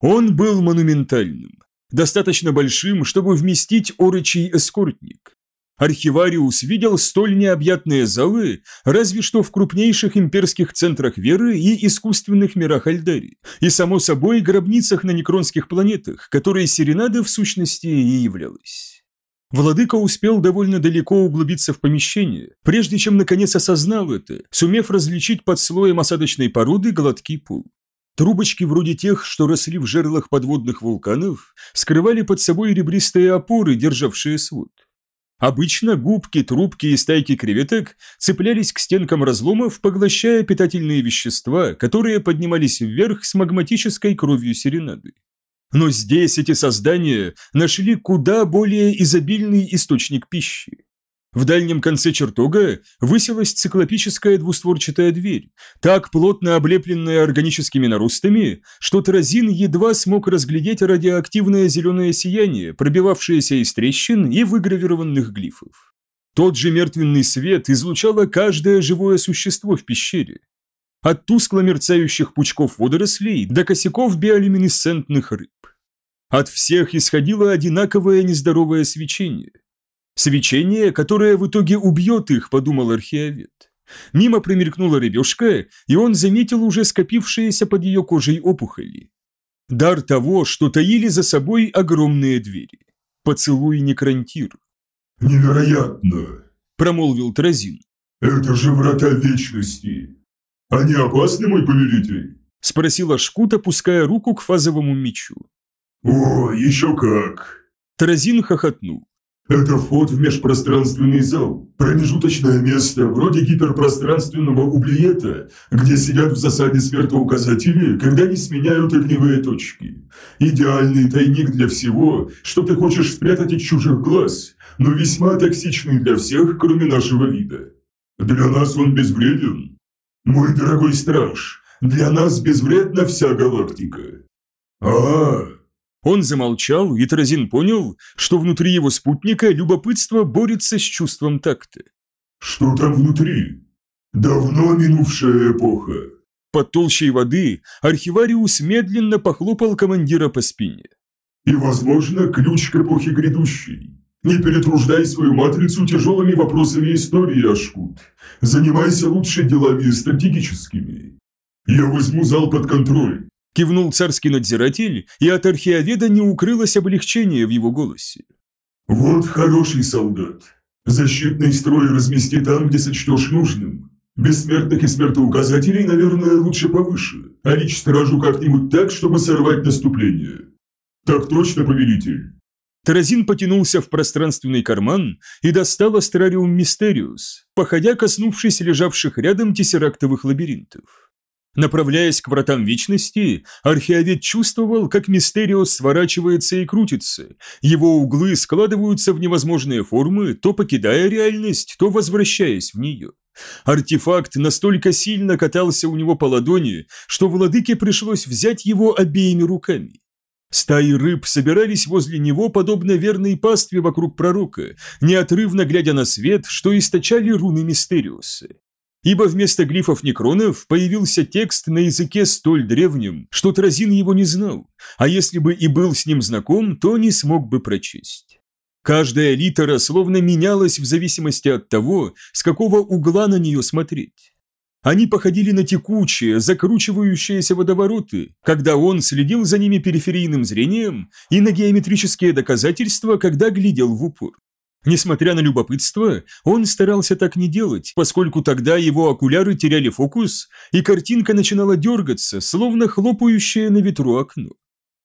Он был монументальным, достаточно большим, чтобы вместить орочий эскортник. Архивариус видел столь необъятные залы разве что в крупнейших имперских центрах веры и искусственных мирах Альдари, и, само собой, гробницах на некронских планетах, которые Серенада в сущности и являлась. Владыка успел довольно далеко углубиться в помещение, прежде чем наконец осознал это, сумев различить под слоем осадочной породы гладкий пол. Трубочки вроде тех, что росли в жерлах подводных вулканов, скрывали под собой ребристые опоры, державшие свод. Обычно губки, трубки и стайки креветок цеплялись к стенкам разломов, поглощая питательные вещества, которые поднимались вверх с магматической кровью серенады. Но здесь эти создания нашли куда более изобильный источник пищи. В дальнем конце чертога высилась циклопическая двустворчатая дверь, так плотно облепленная органическими наростами, что Тразин едва смог разглядеть радиоактивное зеленое сияние, пробивавшееся из трещин и выгравированных глифов. Тот же мертвенный свет излучало каждое живое существо в пещере. От тускло мерцающих пучков водорослей до косяков биолюминесцентных рыб. От всех исходило одинаковое нездоровое свечение. Свечение, которое в итоге убьет их, подумал археовед. Мимо промелькнула рыбешка, и он заметил уже скопившиеся под ее кожей опухоли. Дар того, что таили за собой огромные двери. Поцелуй некрантир. «Невероятно!» – промолвил Тразин. «Это же врата вечности! Они опасны, мой повелитель?» – спросил Ашкут, опуская руку к фазовому мечу. «О, еще как!» Тразин хохотнул. Это вход в межпространственный зал, промежуточное место, вроде гиперпространственного ублиета, где сидят в засаде смертоуказатели, когда не сменяют огневые точки. Идеальный тайник для всего, что ты хочешь спрятать от чужих глаз, но весьма токсичный для всех, кроме нашего вида. Для нас он безвреден. Мой дорогой страж, для нас безвредна вся галактика. А, -а, -а он замолчал, и Тразин понял, что внутри его спутника любопытство борется с чувством такта. «Что там внутри? Давно минувшая эпоха». Под толщей воды архивариус медленно похлопал командира по спине. «И, возможно, ключ к эпохе грядущей. Не перетруждай свою матрицу тяжелыми вопросами истории, Ашкут. Занимайся лучше делами стратегическими. Я возьму зал под контроль, Кивнул царский надзиратель, и от археоведа не укрылось облегчение в его голосе. «Вот хороший солдат. Защитный строй размести там, где сочтешь нужным. Бессмертных и смертоуказателей, наверное, лучше повыше, а лечь стражу как-нибудь так, чтобы сорвать наступление. Так точно, повелитель?» Таразин потянулся в пространственный карман и достал Астрариум Мистериус, походя коснувшись лежавших рядом тессерактовых лабиринтов. Направляясь к вратам вечности, археовед чувствовал, как Мистериос сворачивается и крутится. Его углы складываются в невозможные формы, то покидая реальность, то возвращаясь в нее. Артефакт настолько сильно катался у него по ладони, что владыке пришлось взять его обеими руками. Стаи рыб собирались возле него, подобно верной пастве вокруг пророка, неотрывно глядя на свет, что источали руны Мистериуса ибо вместо глифов некронов появился текст на языке столь древнем, что Тразин его не знал, а если бы и был с ним знаком, то не смог бы прочесть. Каждая литера словно менялась в зависимости от того, с какого угла на нее смотреть. Они походили на текучие, закручивающиеся водовороты, когда он следил за ними периферийным зрением и на геометрические доказательства, когда глядел в упор. Несмотря на любопытство, он старался так не делать, поскольку тогда его окуляры теряли фокус, и картинка начинала дергаться, словно хлопающее на ветру окно.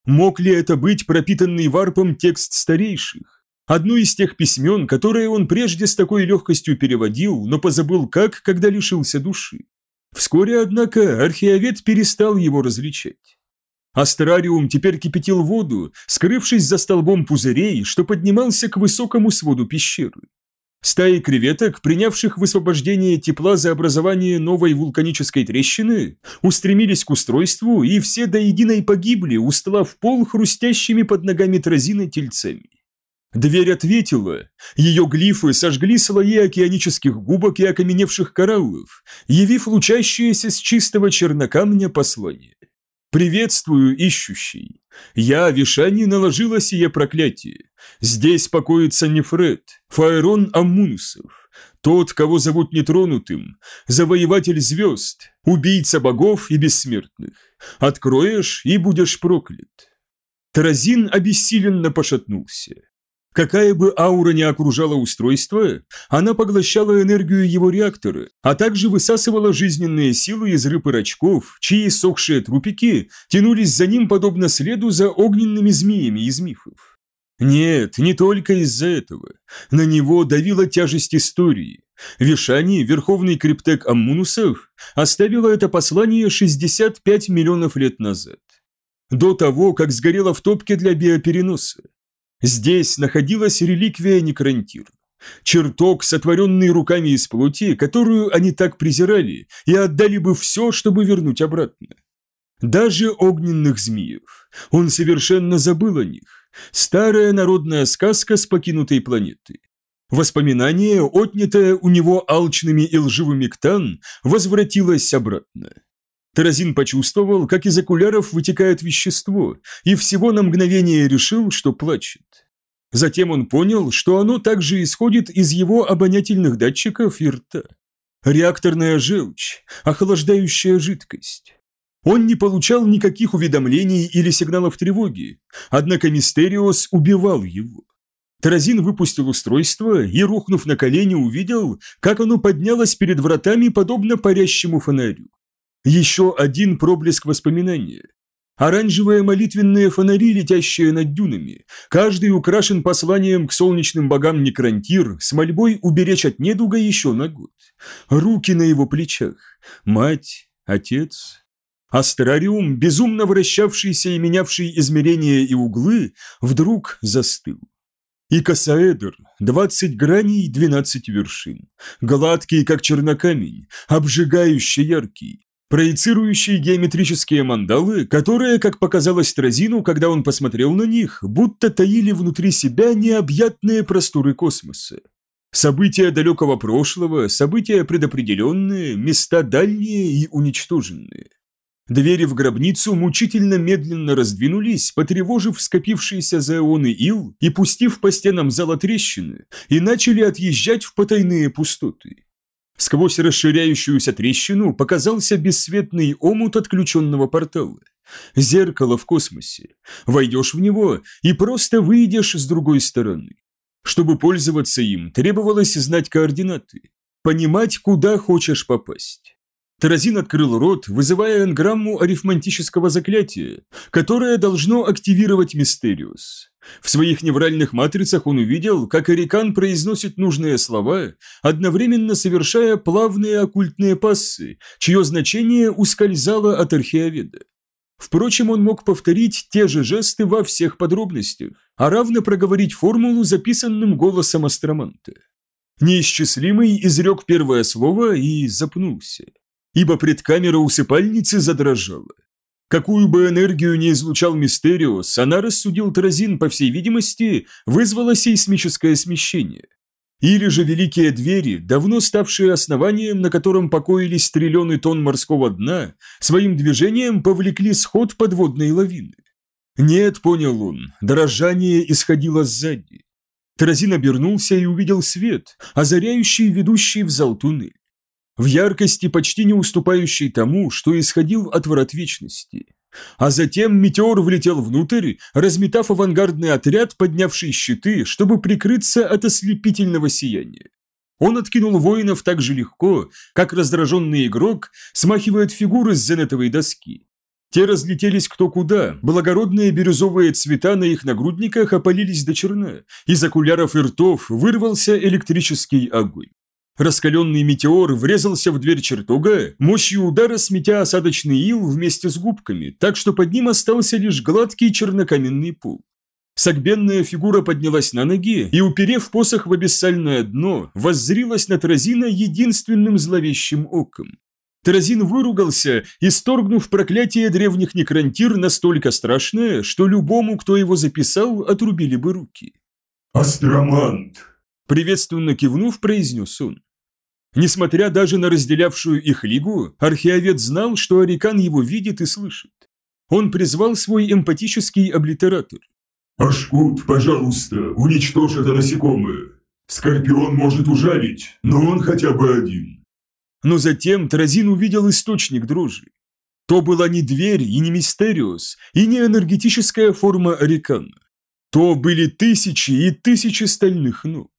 Мог ли это быть пропитанный варпом текст старейших? Одно из тех письмен, которые он прежде с такой легкостью переводил, но позабыл как, когда лишился души. Вскоре, однако, археовед перестал его различать. Астрариум теперь кипятил воду, скрывшись за столбом пузырей, что поднимался к высокому своду пещеры. Стаи креветок, принявших высвобождение тепла за образование новой вулканической трещины, устремились к устройству и все до единой погибли, устлав пол хрустящими под ногами тразины тельцами. Дверь ответила, ее глифы сожгли слои океанических губок и окаменевших кораллов, явив лучащееся с чистого чернокамня послание. «Приветствую, ищущий! Я, Вишани, наложила сие проклятие. Здесь покоится Нефред, Фаэрон Аммунусов, тот, кого зовут нетронутым, завоеватель звезд, убийца богов и бессмертных. Откроешь и будешь проклят». Таразин обессиленно пошатнулся. Какая бы аура ни окружала устройство, она поглощала энергию его реактора, а также высасывала жизненные силы из рыб и рачков, чьи сохшие трупики тянулись за ним подобно следу за огненными змеями из мифов. Нет, не только из-за этого. На него давила тяжесть истории. Вишани, верховный криптек Аммунусов, оставила это послание 65 миллионов лет назад. До того, как сгорела в топке для биопереноса. Здесь находилась реликвия Некрантир. Чертог, сотворенный руками из плоти, которую они так презирали, и отдали бы все, чтобы вернуть обратно. Даже огненных змеев. Он совершенно забыл о них. Старая народная сказка с покинутой планеты. Воспоминание, отнятое у него алчными и лживыми ктан, возвратилось обратно. Таразин почувствовал, как из окуляров вытекает вещество, и всего на мгновение решил, что плачет. Затем он понял, что оно также исходит из его обонятельных датчиков и рта. Реакторная желчь, охлаждающая жидкость. Он не получал никаких уведомлений или сигналов тревоги, однако Мистериос убивал его. Таразин выпустил устройство и, рухнув на колени, увидел, как оно поднялось перед вратами, подобно парящему фонарю. Еще один проблеск воспоминания. Оранжевые молитвенные фонари, летящие над дюнами, каждый украшен посланием к солнечным богам Некрантир с мольбой уберечь от недуга еще на год. Руки на его плечах. Мать, отец. Астрариум, безумно вращавшийся и менявший измерения и углы, вдруг застыл. И косаэдр, двадцать граней, двенадцать вершин, гладкий, как чернокамень, обжигающий яркий, проецирующие геометрические мандалы, которые, как показалось Тразину, когда он посмотрел на них, будто таили внутри себя необъятные просторы космоса. События далекого прошлого, события предопределенные, места дальние и уничтоженные. Двери в гробницу мучительно медленно раздвинулись, потревожив скопившиеся за эоны ил и пустив по стенам зала трещины, и начали отъезжать в потайные пустоты. Сквозь расширяющуюся трещину показался бесцветный омут отключенного портала. Зеркало в космосе. Войдешь в него и просто выйдешь с другой стороны. Чтобы пользоваться им, требовалось знать координаты, понимать, куда хочешь попасть. Таразин открыл рот, вызывая энграмму арифмантического заклятия, которое должно активировать Мистериус. В своих невральных матрицах он увидел, как Арикан произносит нужные слова, одновременно совершая плавные оккультные пассы, чье значение ускользало от археоведа. Впрочем, он мог повторить те же жесты во всех подробностях, а равно проговорить формулу записанным голосом астроманта. Неисчислимый изрек первое слово и запнулся ибо предкамера усыпальницы задрожала. Какую бы энергию ни излучал Мистериос, она, рассудил Тразин, по всей видимости, вызвала сейсмическое смещение. Или же великие двери, давно ставшие основанием, на котором покоились триллионы тонн морского дна, своим движением повлекли сход подводной лавины. Нет, понял он, дрожание исходило сзади. Тразин обернулся и увидел свет, озаряющий ведущий в зал туннель в яркости, почти не уступающей тому, что исходил от врат вечности. А затем метеор влетел внутрь, разметав авангардный отряд, поднявший щиты, чтобы прикрыться от ослепительного сияния. Он откинул воинов так же легко, как раздраженный игрок смахивает фигуры с зенетовой доски. Те разлетелись кто куда, благородные бирюзовые цвета на их нагрудниках опалились до черна, из окуляров и ртов вырвался электрический огонь. Раскаленный метеор врезался в дверь чертога, мощью удара сметя осадочный ил вместе с губками, так что под ним остался лишь гладкий чернокаменный пол. Согбенная фигура поднялась на ноги и, уперев посох в абиссальное дно, воззрилась на Тразина единственным зловещим оком. Тразин выругался, исторгнув проклятие древних некрантир настолько страшное, что любому, кто его записал, отрубили бы руки. «Астромант!» Приветственно кивнув, произнес он. Несмотря даже на разделявшую их лигу, археовед знал, что Арикан его видит и слышит. Он призвал свой эмпатический облитератор. «Ашкут, пожалуйста, уничтожь это насекомое. Скорпион может ужалить, но он хотя бы один». Но затем Тразин увидел источник дрожи. То была не дверь и не Мистериус, и не энергетическая форма Арикана. То были тысячи и тысячи стальных ног.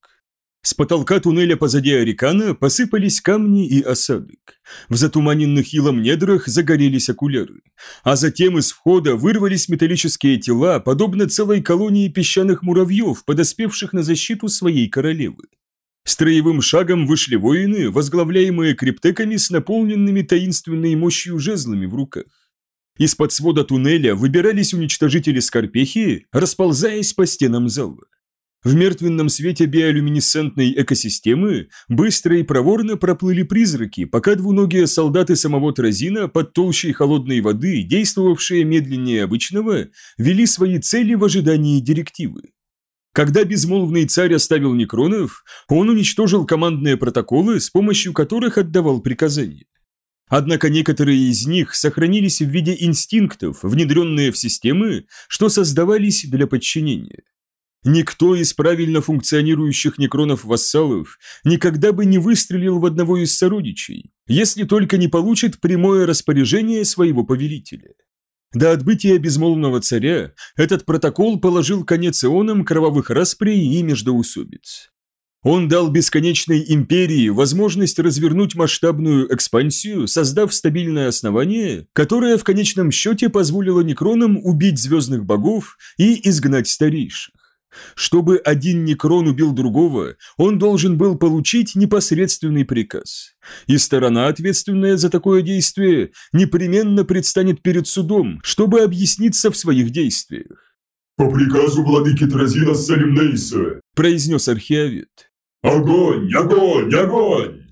С потолка туннеля позади Арикана посыпались камни и осадок. В затуманенных илом недрах загорелись окуляры. А затем из входа вырвались металлические тела, подобно целой колонии песчаных муравьев, подоспевших на защиту своей королевы. Строевым шагом вышли воины, возглавляемые криптеками с наполненными таинственной мощью жезлами в руках. Из-под свода туннеля выбирались уничтожители Скорпехи, расползаясь по стенам зала. В мертвенном свете биолюминесцентной экосистемы быстро и проворно проплыли призраки, пока двуногие солдаты самого Тразина под толщей холодной воды, действовавшие медленнее обычного, вели свои цели в ожидании директивы. Когда безмолвный царь оставил некронов, он уничтожил командные протоколы, с помощью которых отдавал приказания. Однако некоторые из них сохранились в виде инстинктов, внедренные в системы, что создавались для подчинения. Никто из правильно функционирующих некронов-вассалов никогда бы не выстрелил в одного из сородичей, если только не получит прямое распоряжение своего повелителя. До отбытия безмолвного царя этот протокол положил конец ионам кровавых расприй и междоусобиц. Он дал бесконечной империи возможность развернуть масштабную экспансию, создав стабильное основание, которое в конечном счете позволило некронам убить звездных богов и изгнать старейших. Чтобы один некрон убил другого, он должен был получить непосредственный приказ. И сторона, ответственная за такое действие, непременно предстанет перед судом, чтобы объясниться в своих действиях. «По приказу владыки Тразина Салимнейса», – произнес археовед. «Огонь! Огонь! Огонь!»